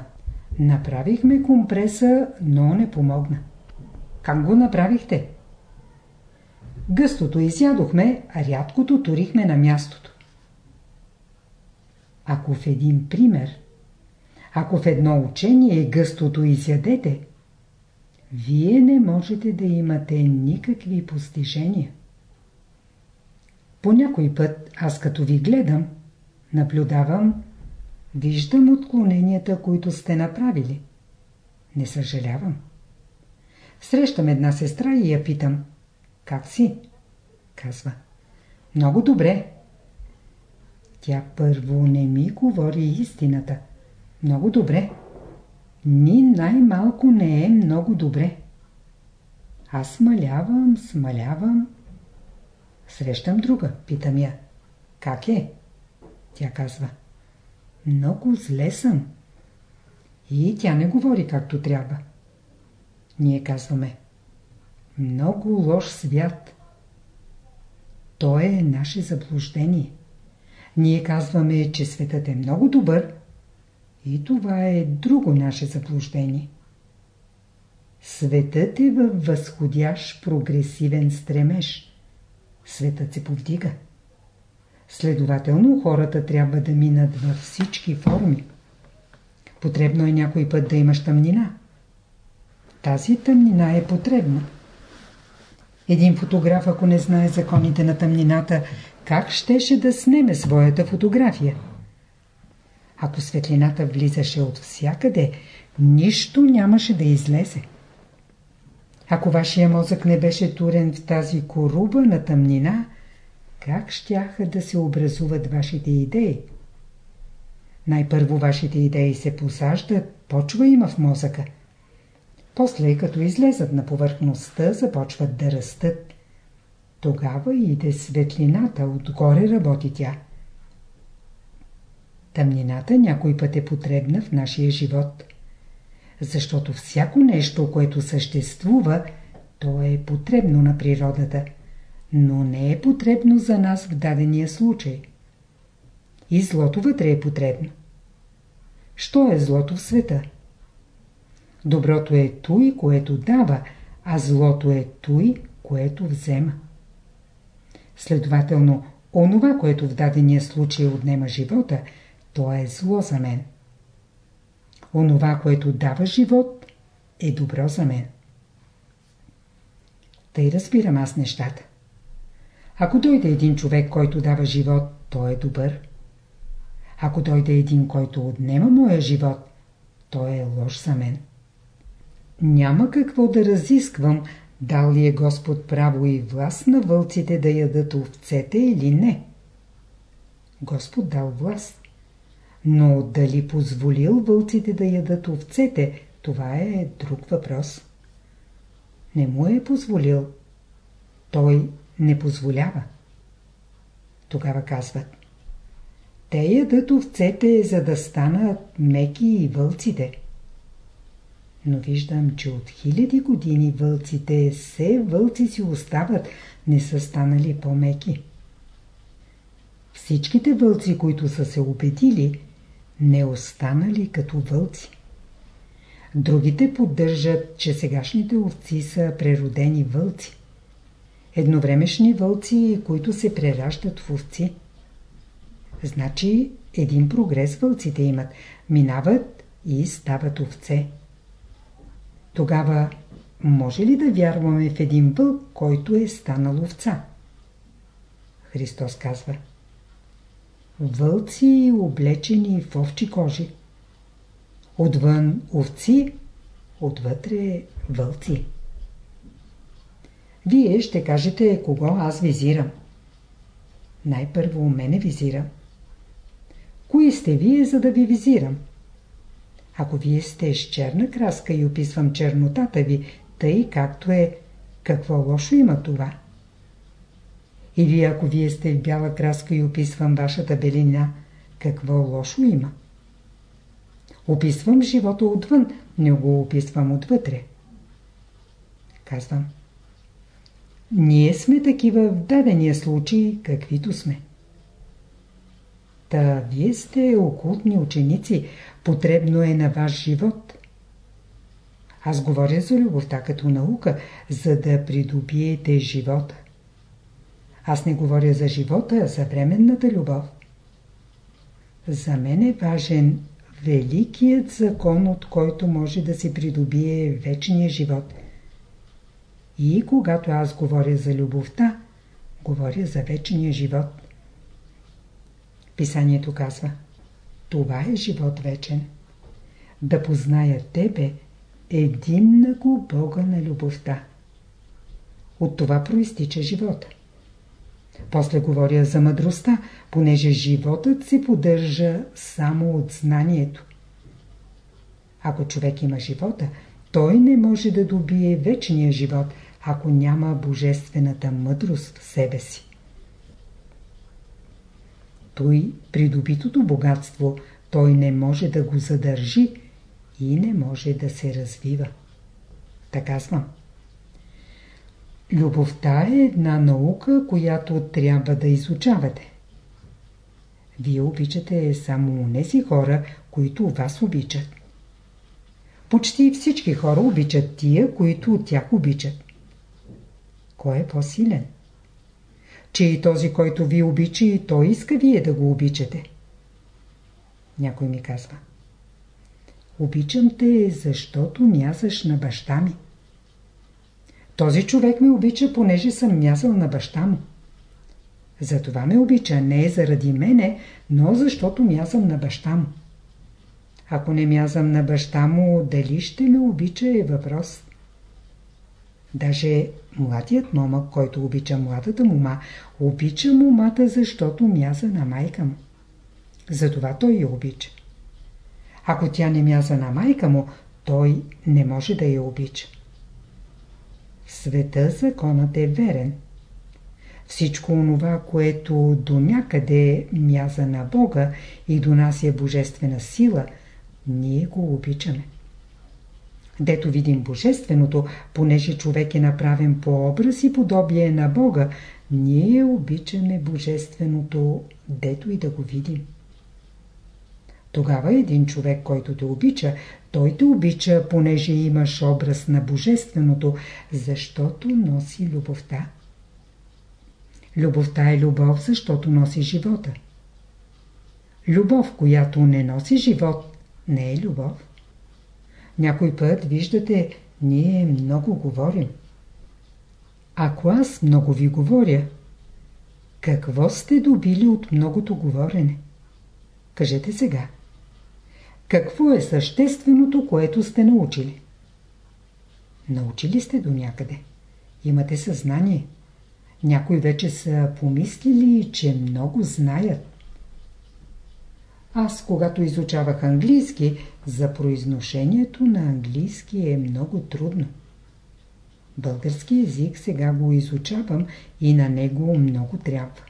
направихме компреса, но не помогна. Как го направихте? Гъстото изядохме, а рядкото турихме на мястото. Ако в един пример, ако в едно учение гъстото изядете, вие не можете да имате никакви постижения. По някой път, аз като ви гледам, наблюдавам, виждам отклоненията, които сте направили. Не съжалявам. Срещам една сестра и я питам. Как си? Казва. Много добре. Тя първо не ми говори истината. Много добре. Ни най-малко не е много добре. Аз смалявам, смалявам. Срещам друга, питам я. Как е? Тя казва. Много зле съм. И тя не говори както трябва. Ние казваме. Много лош свят. То е наше заблуждение. Ние казваме, че светът е много добър и това е друго наше заблуждение. Светът е във възходящ прогресивен стремеж. Светът се повдига. Следователно, хората трябва да минат във всички форми. Потребно е някой път да имаш тъмнина. Тази тъмнина е потребна. Един фотограф, ако не знае законите на тъмнината, как щеше да снеме своята фотография? Ако светлината влизаше от всякъде, нищо нямаше да излезе. Ако вашия мозък не беше турен в тази коруба на тъмнина, как щяха да се образуват вашите идеи? Най-първо вашите идеи се посаждат, почва има в мозъка. После, като излезат на повърхността, започват да растат. Тогава иде светлината, отгоре работи тя. Тъмнината някой път е потребна в нашия живот. Защото всяко нещо, което съществува, то е потребно на природата, но не е потребно за нас в дадения случай. И злото вътре е потребно. Що е злото в света? Доброто е той, което дава, а злото е той, което взема. Следователно, онова, което в дадения случай отнема живота, то е зло за мен. Онова, което дава живот, е добро за мен. Тъй разбирам аз нещата. Ако дойде един човек, който дава живот, той е добър. Ако дойде един, който отнема моя живот, той е лош за мен. Няма какво да разисквам, дал ли е Господ право и власт на вълците да ядат овцете или не. Господ дал власт. Но дали позволил вълците да ядат овцете, това е друг въпрос. Не му е позволил. Той не позволява. Тогава казват. Те ядат овцете, за да станат меки и вълците. Но виждам, че от хиляди години вълците все вълци си остават, не са станали по-меки. Всичките вълци, които са се убедили, не останали като вълци. Другите поддържат, че сегашните овци са преродени вълци. Едновремешни вълци, които се прераждат в овци. Значи един прогрес вълците имат. Минават и стават овце. Тогава може ли да вярваме в един вълк, който е станал овца? Христос казва Вълци облечени в овчи кожи. Отвън овци, отвътре вълци. Вие ще кажете кого аз визирам. Най-първо мене визирам. Кои сте вие, за да ви визирам? Ако вие сте с черна краска и описвам чернотата ви, тъй както е, какво лошо има това? Или ако вие сте в бяла краска и описвам вашата белина, какво лошо има? Описвам живота отвън, не го описвам отвътре. Казвам. Ние сме такива в дадения случай, каквито сме. Та вие сте окултни ученици, потребно е на ваш живот. Аз говоря за любовта като наука, за да придобиете живота. Аз не говоря за живота, а за временната любов. За мен е важен великият закон, от който може да се придобие вечния живот. И когато аз говоря за любовта, говоря за вечния живот. Писанието казва Това е живот вечен. Да позная Тебе, единнаго Бога на любовта. От това проистича живота. После говоря за мъдростта, понеже животът се поддържа само от знанието. Ако човек има живота, той не може да добие вечния живот, ако няма божествената мъдрост в себе си. Той, придобитото богатство, той не може да го задържи и не може да се развива. Така казвам. Любовта е една наука, която трябва да изучавате. Вие обичате само унеси хора, които вас обичат. Почти всички хора обичат тия, които от тях обичат. Кой е по-силен? Че и този, който ви обича, и той иска вие да го обичате. Някой ми казва. Обичам те, защото мязаш на баща ми. Този човек ме обича, понеже съм мязал на баща му. Затова ме обича не заради мене, но защото мязам на баща му. Ако не мязам на баща му, дали ще ме обича е въпрос. Даже младият момък, който обича младата мума, обича мумата, защото мяза на майка му. Затова той я обича. Ако тя не мяза на майка му, той не може да я обича. В света законът е верен. Всичко онова, което до някъде мяза на Бога и донася божествена сила, ние го обичаме. Дето видим Божественото, понеже човек е направен по образ и подобие на Бога, ние обичаме Божественото, дето и да го видим. Тогава един човек, който те обича, той те обича, понеже имаш образ на Божественото, защото носи любовта. Любовта е любов, защото носи живота. Любов, която не носи живот, не е любов. Някой път, виждате, ние много говорим. Ако аз много ви говоря, какво сте добили от многото говорене? Кажете сега. Какво е същественото, което сте научили? Научили сте до някъде. Имате съзнание. Някои вече са помислили, че много знаят. Аз, когато изучавах английски, за произношението на английски е много трудно. Български език сега го изучавам и на него много трябва.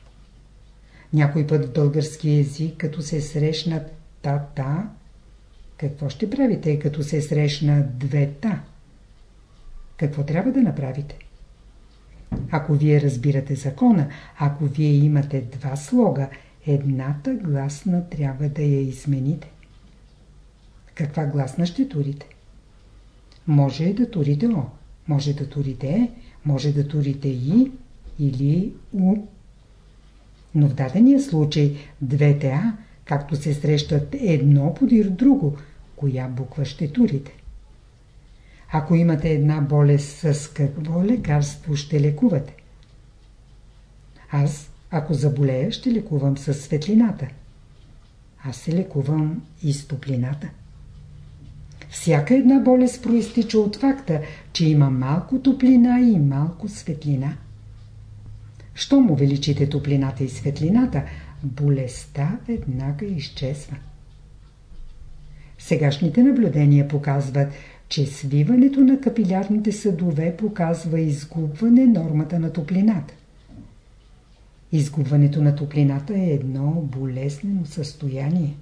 Някой път в български език, като се срещнат та-та, какво ще правите, като се срещнат две та? Какво трябва да направите? Ако вие разбирате закона, ако вие имате два слога, едната гласна трябва да я измените. Каква гласна ще турите? Може да турите О, може да турите Е, може да турите И или У. Но в дадения случай двете А, както се срещат едно подир друго, коя буква ще турите? Ако имате една болест, с какво лекарство ще лекувате? Аз, ако заболея, ще лекувам с светлината. Аз се лекувам и с топлината. Всяка една болест проистича от факта, че има малко топлина и малко светлина. Щом увеличите топлината и светлината, болестта веднага изчезва. Сегашните наблюдения показват, че свиването на капилярните съдове показва изгубване нормата на топлината. Изгубването на топлината е едно болезнено състояние.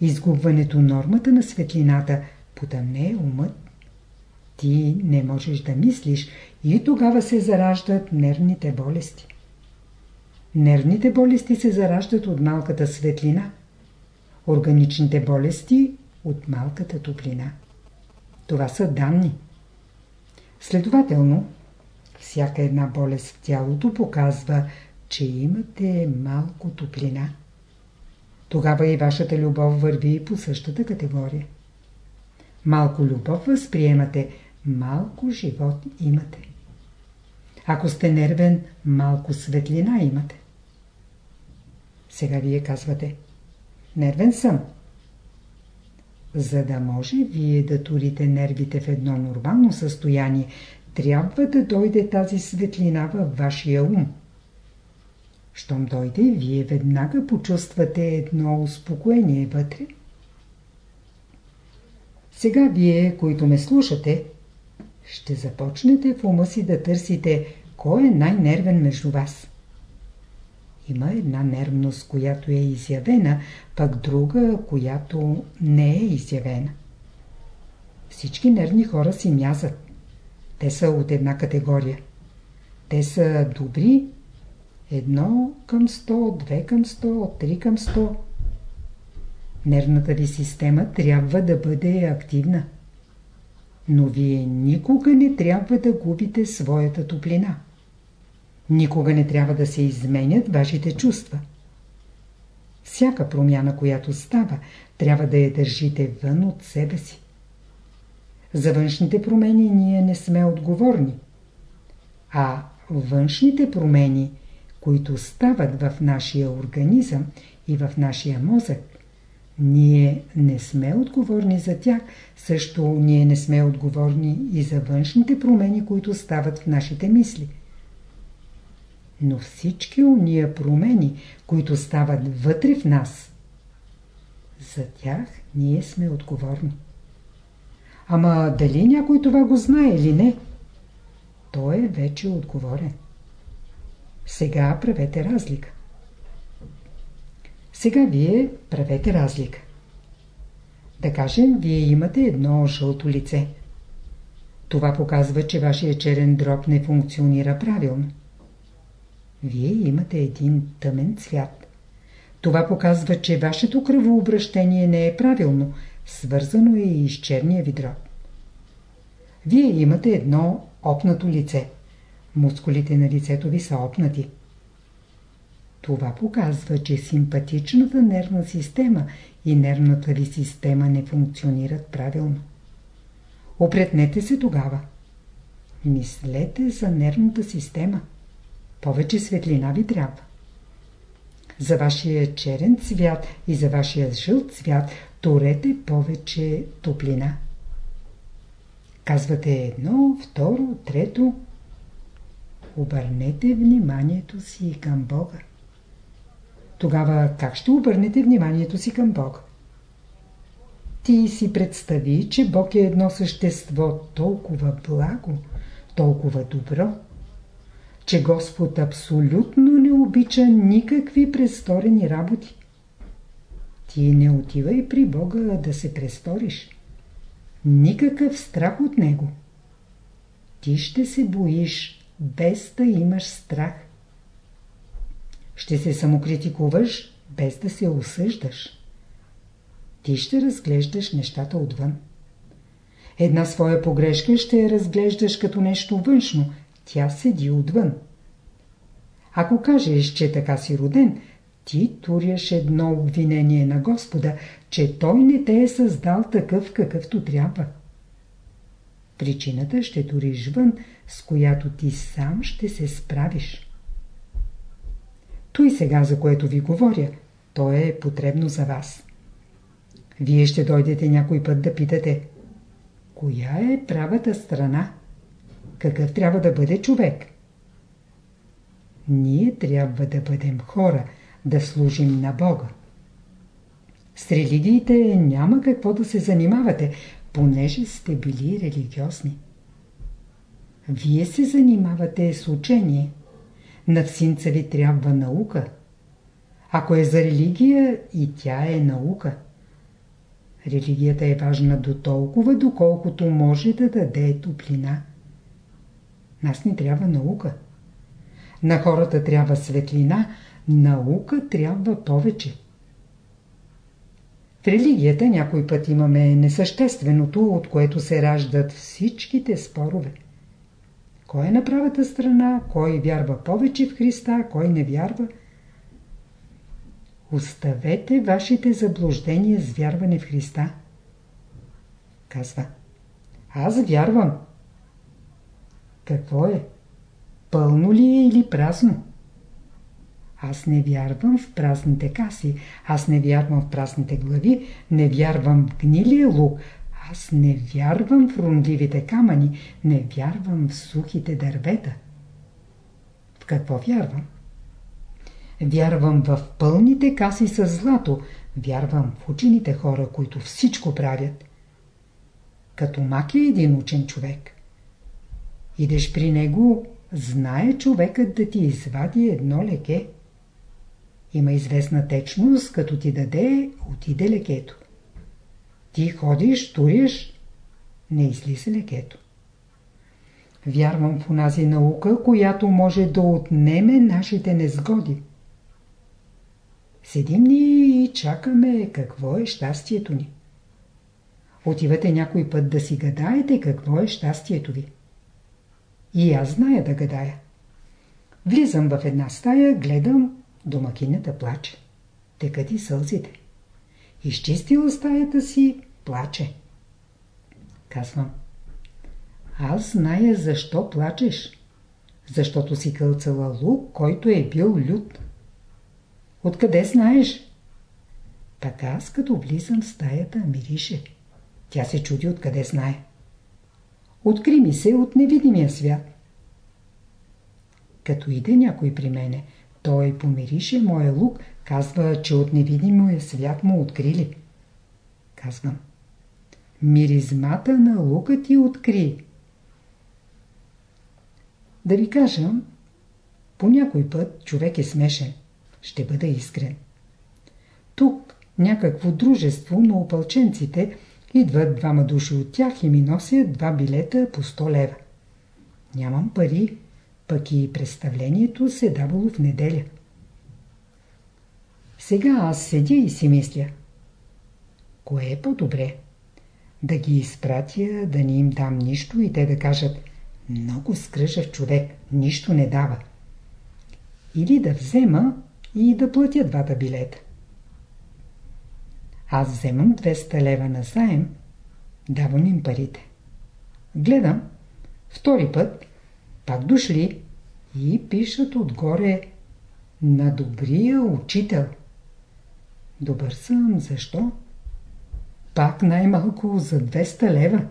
Изгубването нормата на светлината потъмне умът. Ти не можеш да мислиш и тогава се зараждат нервните болести. Нервните болести се зараждат от малката светлина. Органичните болести от малката топлина. Това са данни. Следователно, всяка една болест в тялото показва, че имате малко топлина. Тогава и вашата любов върви по същата категория. Малко любов възприемате, малко живот имате. Ако сте нервен, малко светлина имате. Сега вие казвате, нервен съм. За да може вие да турите нервите в едно нормално състояние, трябва да дойде тази светлина във вашия ум. Щом дойде, вие веднага почувствате едно успокоение вътре. Сега вие, които ме слушате, ще започнете в ума си да търсите кой е най-нервен между вас. Има една нервност, която е изявена, пък друга, която не е изявена. Всички нервни хора си мязат. Те са от една категория. Те са добри. Едно към 100, две към 100, три към 100. Нервната ви система трябва да бъде активна. Но вие никога не трябва да губите своята топлина. Никога не трябва да се изменят вашите чувства. Всяка промяна, която става, трябва да я държите вън от себе си. За външните промени ние не сме отговорни. А външните промени, които стават в нашия организъм и в нашия мозък, ние не сме отговорни за тях, също ние не сме отговорни и за външните промени, които стават в нашите мисли. Но всички уния промени, които стават вътре в нас, за тях ние сме отговорни. Ама дали някой това го знае или не? Той е вече отговорен. Сега правете разлика. Сега вие правете разлика. Да кажем, вие имате едно жълто лице. Това показва, че вашия черен дроб не функционира правилно. Вие имате един тъмен цвят. Това показва, че вашето кръвообращение не е правилно, свързано е и с черния ви дроб. Вие имате едно опнато лице. Мускулите на лицето ви са опнати. Това показва, че симпатичната нервна система и нервната ви система не функционират правилно. Опретнете се тогава. Мислете за нервната система. Повече светлина ви трябва. За вашия черен цвят и за вашия жълт цвят торете повече топлина. Казвате едно, второ, трето. Обърнете вниманието си към Бога. Тогава как ще обърнете вниманието си към Бога? Ти си представи, че Бог е едно същество толкова благо, толкова добро, че Господ абсолютно не обича никакви престорени работи. Ти не отивай при Бога да се престориш. Никакъв страх от Него. Ти ще се боиш, без да имаш страх. Ще се самокритикуваш, без да се осъждаш. Ти ще разглеждаш нещата отвън. Една своя погрешка ще я разглеждаш като нещо външно. Тя седи отвън. Ако кажеш, че така си роден, ти туряш едно обвинение на Господа, че Той не те е създал такъв какъвто трябва. Причината ще туриш вън, с която ти сам ще се справиш. Той сега, за което ви говоря, то е потребно за вас. Вие ще дойдете някой път да питате, коя е правата страна? Какъв трябва да бъде човек? Ние трябва да бъдем хора, да служим на Бога. С религиите няма какво да се занимавате, понеже сте били религиозни. Вие се занимавате с учение. На всинца ви трябва наука. Ако е за религия, и тя е наука. Религията е важна до толкова, доколкото може да даде топлина. Нас не трябва наука. На хората трябва светлина, наука трябва повече. В религията някой път имаме несъщественото, от което се раждат всичките спорове. Кой е на правата страна, кой вярва повече в Христа, кой не вярва – Оставете вашите заблуждения с вярване в Христа. Казва. Аз вярвам. Какво е? Пълно ли е или празно? Аз не вярвам в празните каси, аз не вярвам в празните глави, не вярвам в гнилия лук, аз не вярвам в рунливите камъни, не вярвам в сухите дървета. В какво вярвам? Вярвам в пълните каси с злато. Вярвам в учените хора, които всичко правят. Като мак е един учен човек. Идеш при него, знае човекът да ти извади едно леке. Има известна течност, като ти даде, отиде лекето. Ти ходиш, туриш, не излиза лекето. Вярвам в онази наука, която може да отнеме нашите незгоди. Седим ни и чакаме какво е щастието ни. Отивате някой път да си гадаете какво е щастието ви. И аз зная да гадая. Влизам в една стая, гледам, домакинята плаче. Текат и сълзите. Изчистила стаята си, плаче. Казвам. Аз зная защо плачеш. Защото си кълцала лук, който е бил лют. Откъде знаеш? Така аз като влизам в стаята, мирише. Тя се чуди откъде знае. Откри ми се от невидимия свят. Като иде някой при мене, той помирише моя лук, казва, че от невидимия свят му открили. Казвам. Миризмата на лука ти откри. Да ви кажа, По някой път човек е смешен. Ще бъда искрен. Тук някакво дружество на опълченците идват двама души от тях и ми носят два билета по 100 лева. Нямам пари, пък и представлението се давало в неделя. Сега аз седя и си мисля. Кое е по-добре? Да ги изпратя, да не им дам нищо и те да кажат много скръжав човек, нищо не дава. Или да взема и да платя двата билета. Аз вземам 200 лева на заем, давам им парите. Гледам, втори път, пак дошли и пишат отгоре на добрия учител. Добър съм, защо? Пак най-малко за 200 лева.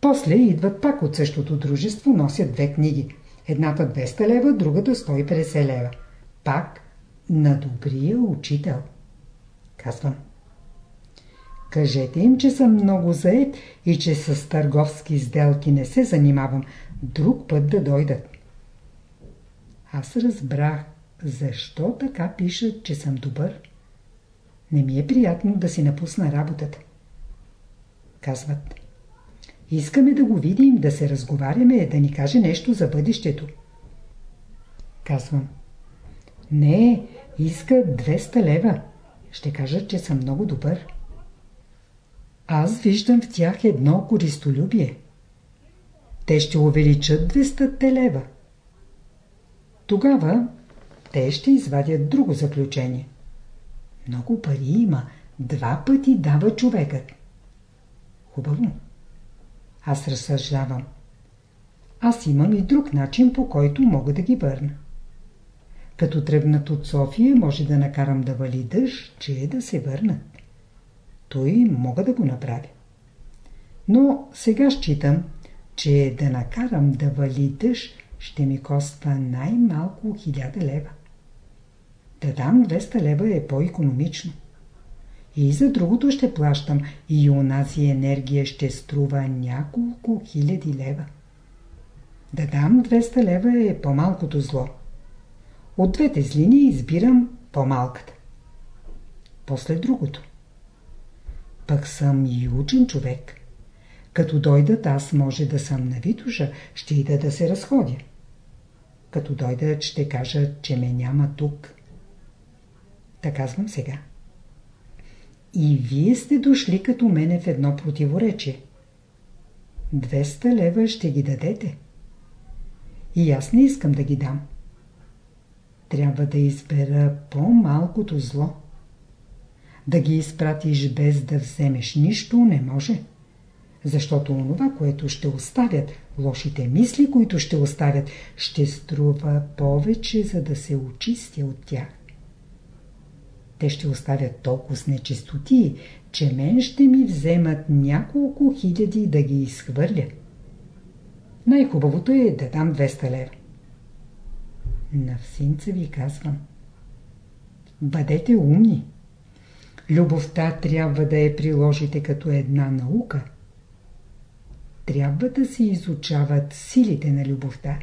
После идват пак от същото дружество, носят две книги. Едната 200 лева, другата 150 лева. Пак на добрия учител. Казвам. Кажете им, че съм много заед и че с търговски сделки не се занимавам. Друг път да дойдат. Аз разбрах, защо така пишат, че съм добър. Не ми е приятно да си напусна работата. Казват. Искаме да го видим, да се разговаряме, да ни каже нещо за бъдещето. Казвам. Не, иска 200 лева. Ще кажат, че съм много добър. Аз виждам в тях едно користолюбие. Те ще увеличат 200 лева. Тогава те ще извадят друго заключение. Много пари има. Два пъти дава човекът. Хубаво. Аз разсъждавам. Аз имам и друг начин, по който мога да ги върна. Като тръгнат от София, може да накарам да вали дъжд, че да се върнат. Той мога да го направя. Но сега считам, че да накарам да вали дъжд ще ми коства най-малко 1000 лева. Да дам 200 лева е по-економично. И за другото ще плащам и онази енергия ще струва няколко хиляди лева. Да дам 200 лева е по-малкото зло. От двете злини избирам по-малката. После другото. Пък съм и учен човек. Като дойдат, аз може да съм на Витуша, ще ида да се разходя. Като дойдат, ще кажат, че ме няма тук. Така казвам сега. И вие сте дошли като мене в едно противоречие. 200 лева ще ги дадете. И аз не искам да ги дам. Трябва да избера по-малкото зло. Да ги изпратиш без да вземеш нищо не може. Защото онова, което ще оставят, лошите мисли, които ще оставят, ще струва повече, за да се очистя от тях. Те ще оставят толкова с нечистоти, че мен ще ми вземат няколко хиляди да ги изхвърля. Най-хубавото е да дам 200 лева. На всинца ви казвам. Бъдете умни. Любовта трябва да я приложите като една наука. Трябва да се изучават силите на любовта.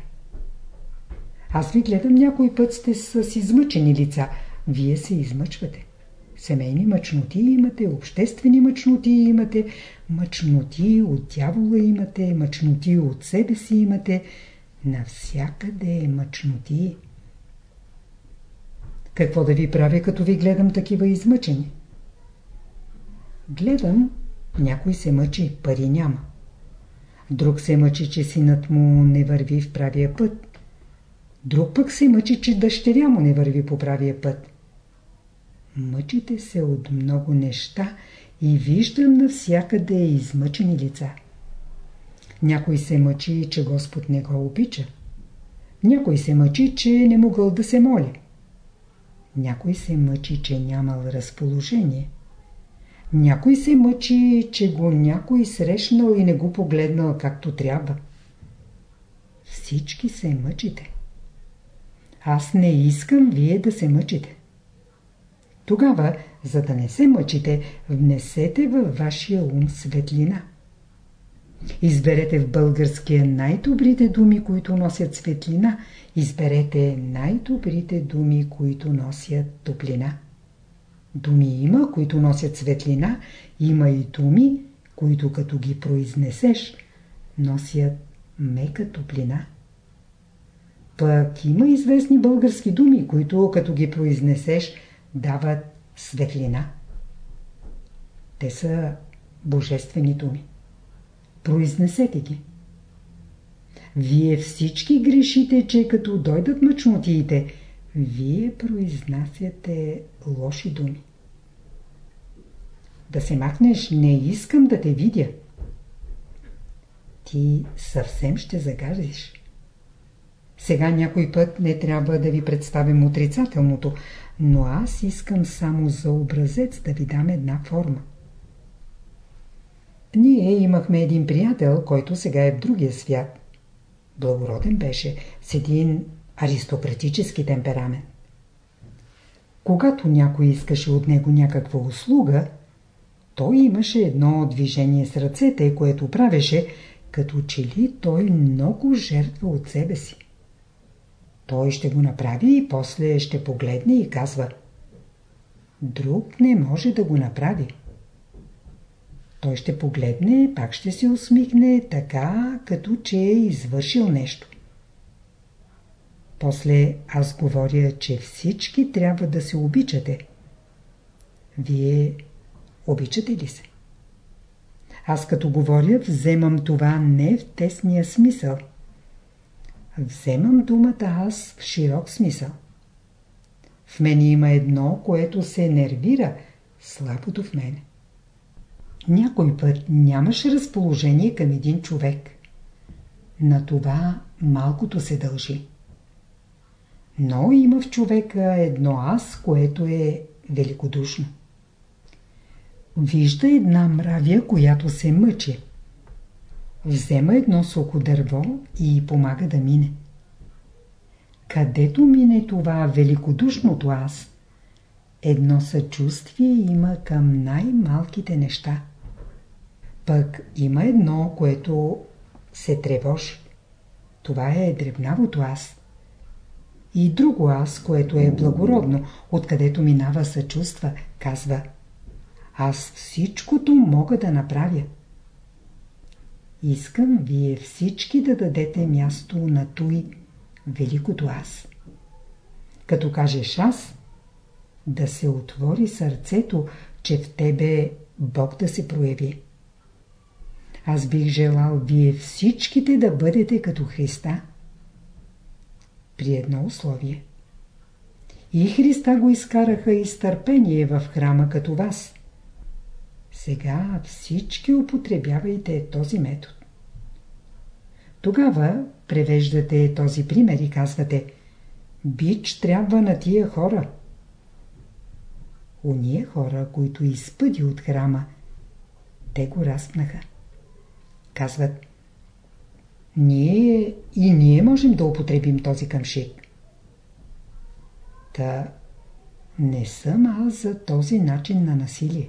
Аз ви гледам някой път сте с измъчени лица – вие се измъчвате. Семейни мъчноти имате, обществени мъчноти имате, мъчноти от дявола имате, мъчноти от себе си имате. Навсякъде е мъчноти. Какво да ви правя, като ви гледам такива измъчени? Гледам, някой се мъчи, пари няма. Друг се мъчи, че синът му не върви в правия път. Друг пък се мъчи, че дъщеря му не върви по правия път. Мъчите се от много неща и виждам навсякъде измъчени лица. Някой се мъчи, че Господ не го обича. Някой се мъчи, че не могъл да се моли. Някой се мъчи, че нямал разположение. Някой се мъчи, че го някой срещнал и не го погледнал както трябва. Всички се мъчите. Аз не искам вие да се мъчите. Тогава, за да не се мъчите, внесете във вашия ум светлина. Изберете в българския най-добрите думи, които носят светлина. Изберете най-добрите думи, които носят топлина. Думи има, които носят светлина. Има и думи, които като ги произнесеш, носят мека топлина. Пък има известни български думи, които като ги произнесеш, дават светлина. Те са божествени думи. Произнесете ги. Вие всички грешите, че като дойдат мъчнотиите, вие произнасяте лоши думи. Да се махнеш, не искам да те видя. Ти съвсем ще загазиш. Сега някой път не трябва да ви представим отрицателното, но аз искам само за образец да ви дам една форма. Ние имахме един приятел, който сега е в другия свят. Благороден беше, с един аристократически темперамент. Когато някой искаше от него някаква услуга, той имаше едно движение с ръцете, което правеше, като че ли той много жертва от себе си. Той ще го направи и после ще погледне и казва Друг не може да го направи. Той ще погледне, пак ще се усмихне, така, като че е извършил нещо. После аз говоря, че всички трябва да се обичате. Вие обичате ли се? Аз като говоря, вземам това не в тесния смисъл. Вземам думата аз в широк смисъл. В мене има едно, което се нервира, слабото в мене. Някой път нямаш разположение към един човек. На това малкото се дължи. Но има в човека едно аз, което е великодушно. Вижда една мравя, която се мъчи. Взема едно соко дърво и помага да мине. Където мине това великодушното аз, едно съчувствие има към най-малките неща. Пък има едно, което се тревожи. Това е дребнавото аз. И друго аз, което е благородно, откъдето минава съчувства, казва Аз всичкото мога да направя. Искам вие всички да дадете място на той великото аз. Като кажеш аз, да се отвори сърцето, че в тебе Бог да се прояви. Аз бих желал вие всичките да бъдете като Христа. При едно условие. И Христа го изкараха из търпение в храма като вас. Сега всички употребявайте този метод. Тогава превеждате този пример и казвате Бич трябва на тия хора. Уния хора, които изпъди от храма, те го разпнаха. Казват Ние и ние можем да употребим този къмшик. Та не съм аз за този начин на насилие.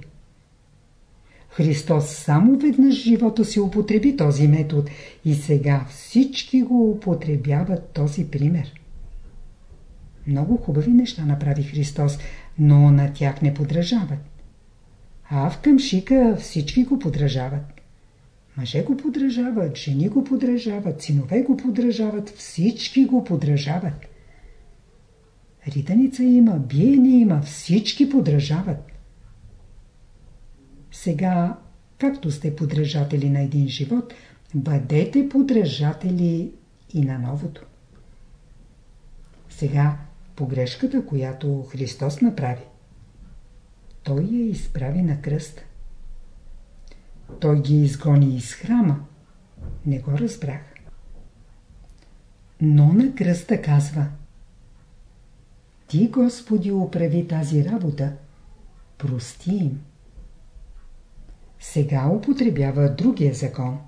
Христос само веднъж живота си употреби този метод и сега всички го употребяват този пример. Много хубави неща направи Христос, но на тях не подражават. А в къмшика всички го подражават. Мъже го подражават, жени го подражават, синове го подражават, всички го подражават. Ританица има, биене има, всички подражават. Сега, както сте подражатели на един живот, бъдете подражатели и на новото. Сега, погрешката, която Христос направи, Той я изправи на кръста. Той ги изгони из храма. Не го разбрах. Но на кръста казва Ти, Господи, управи тази работа. Прости им. Сега употребява другия закон.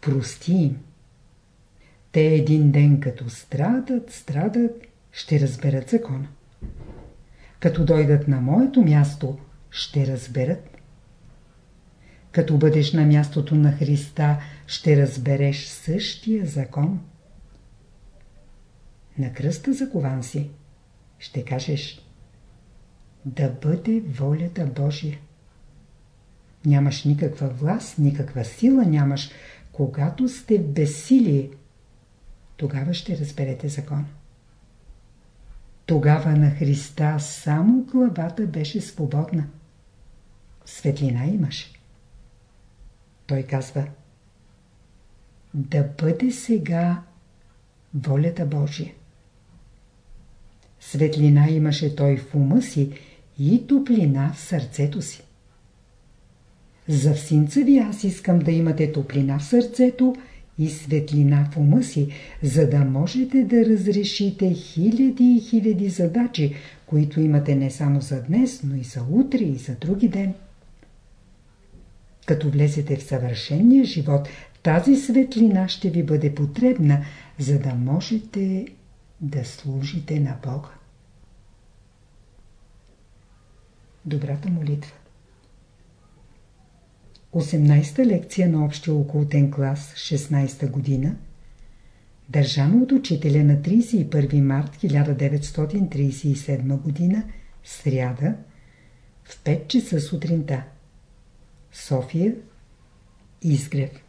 Прости им. Те един ден като страдат, страдат, ще разберат закона. Като дойдат на моето място, ще разберат. Като бъдеш на мястото на Христа, ще разбереш същия закон. На кръста закован си. Ще кажеш да бъде волята Божия. Нямаш никаква власт, никаква сила нямаш. Когато сте в безсилие, тогава ще разберете закон. Тогава на Христа само главата беше свободна. Светлина имаше. Той казва Да бъде сега волята Божия. Светлина имаше той в ума си и топлина в сърцето си. За всинца ви аз искам да имате топлина в сърцето и светлина в ума си, за да можете да разрешите хиляди и хиляди задачи, които имате не само за днес, но и за утре и за други ден. Като влезете в съвършения живот, тази светлина ще ви бъде потребна, за да можете да служите на Бога. Добрата молитва 18-та лекция на общия окултен клас, 16-та година, държана от учителя на 31 март 1937 година, сряда, в 5 часа сутринта. София, Изгрев.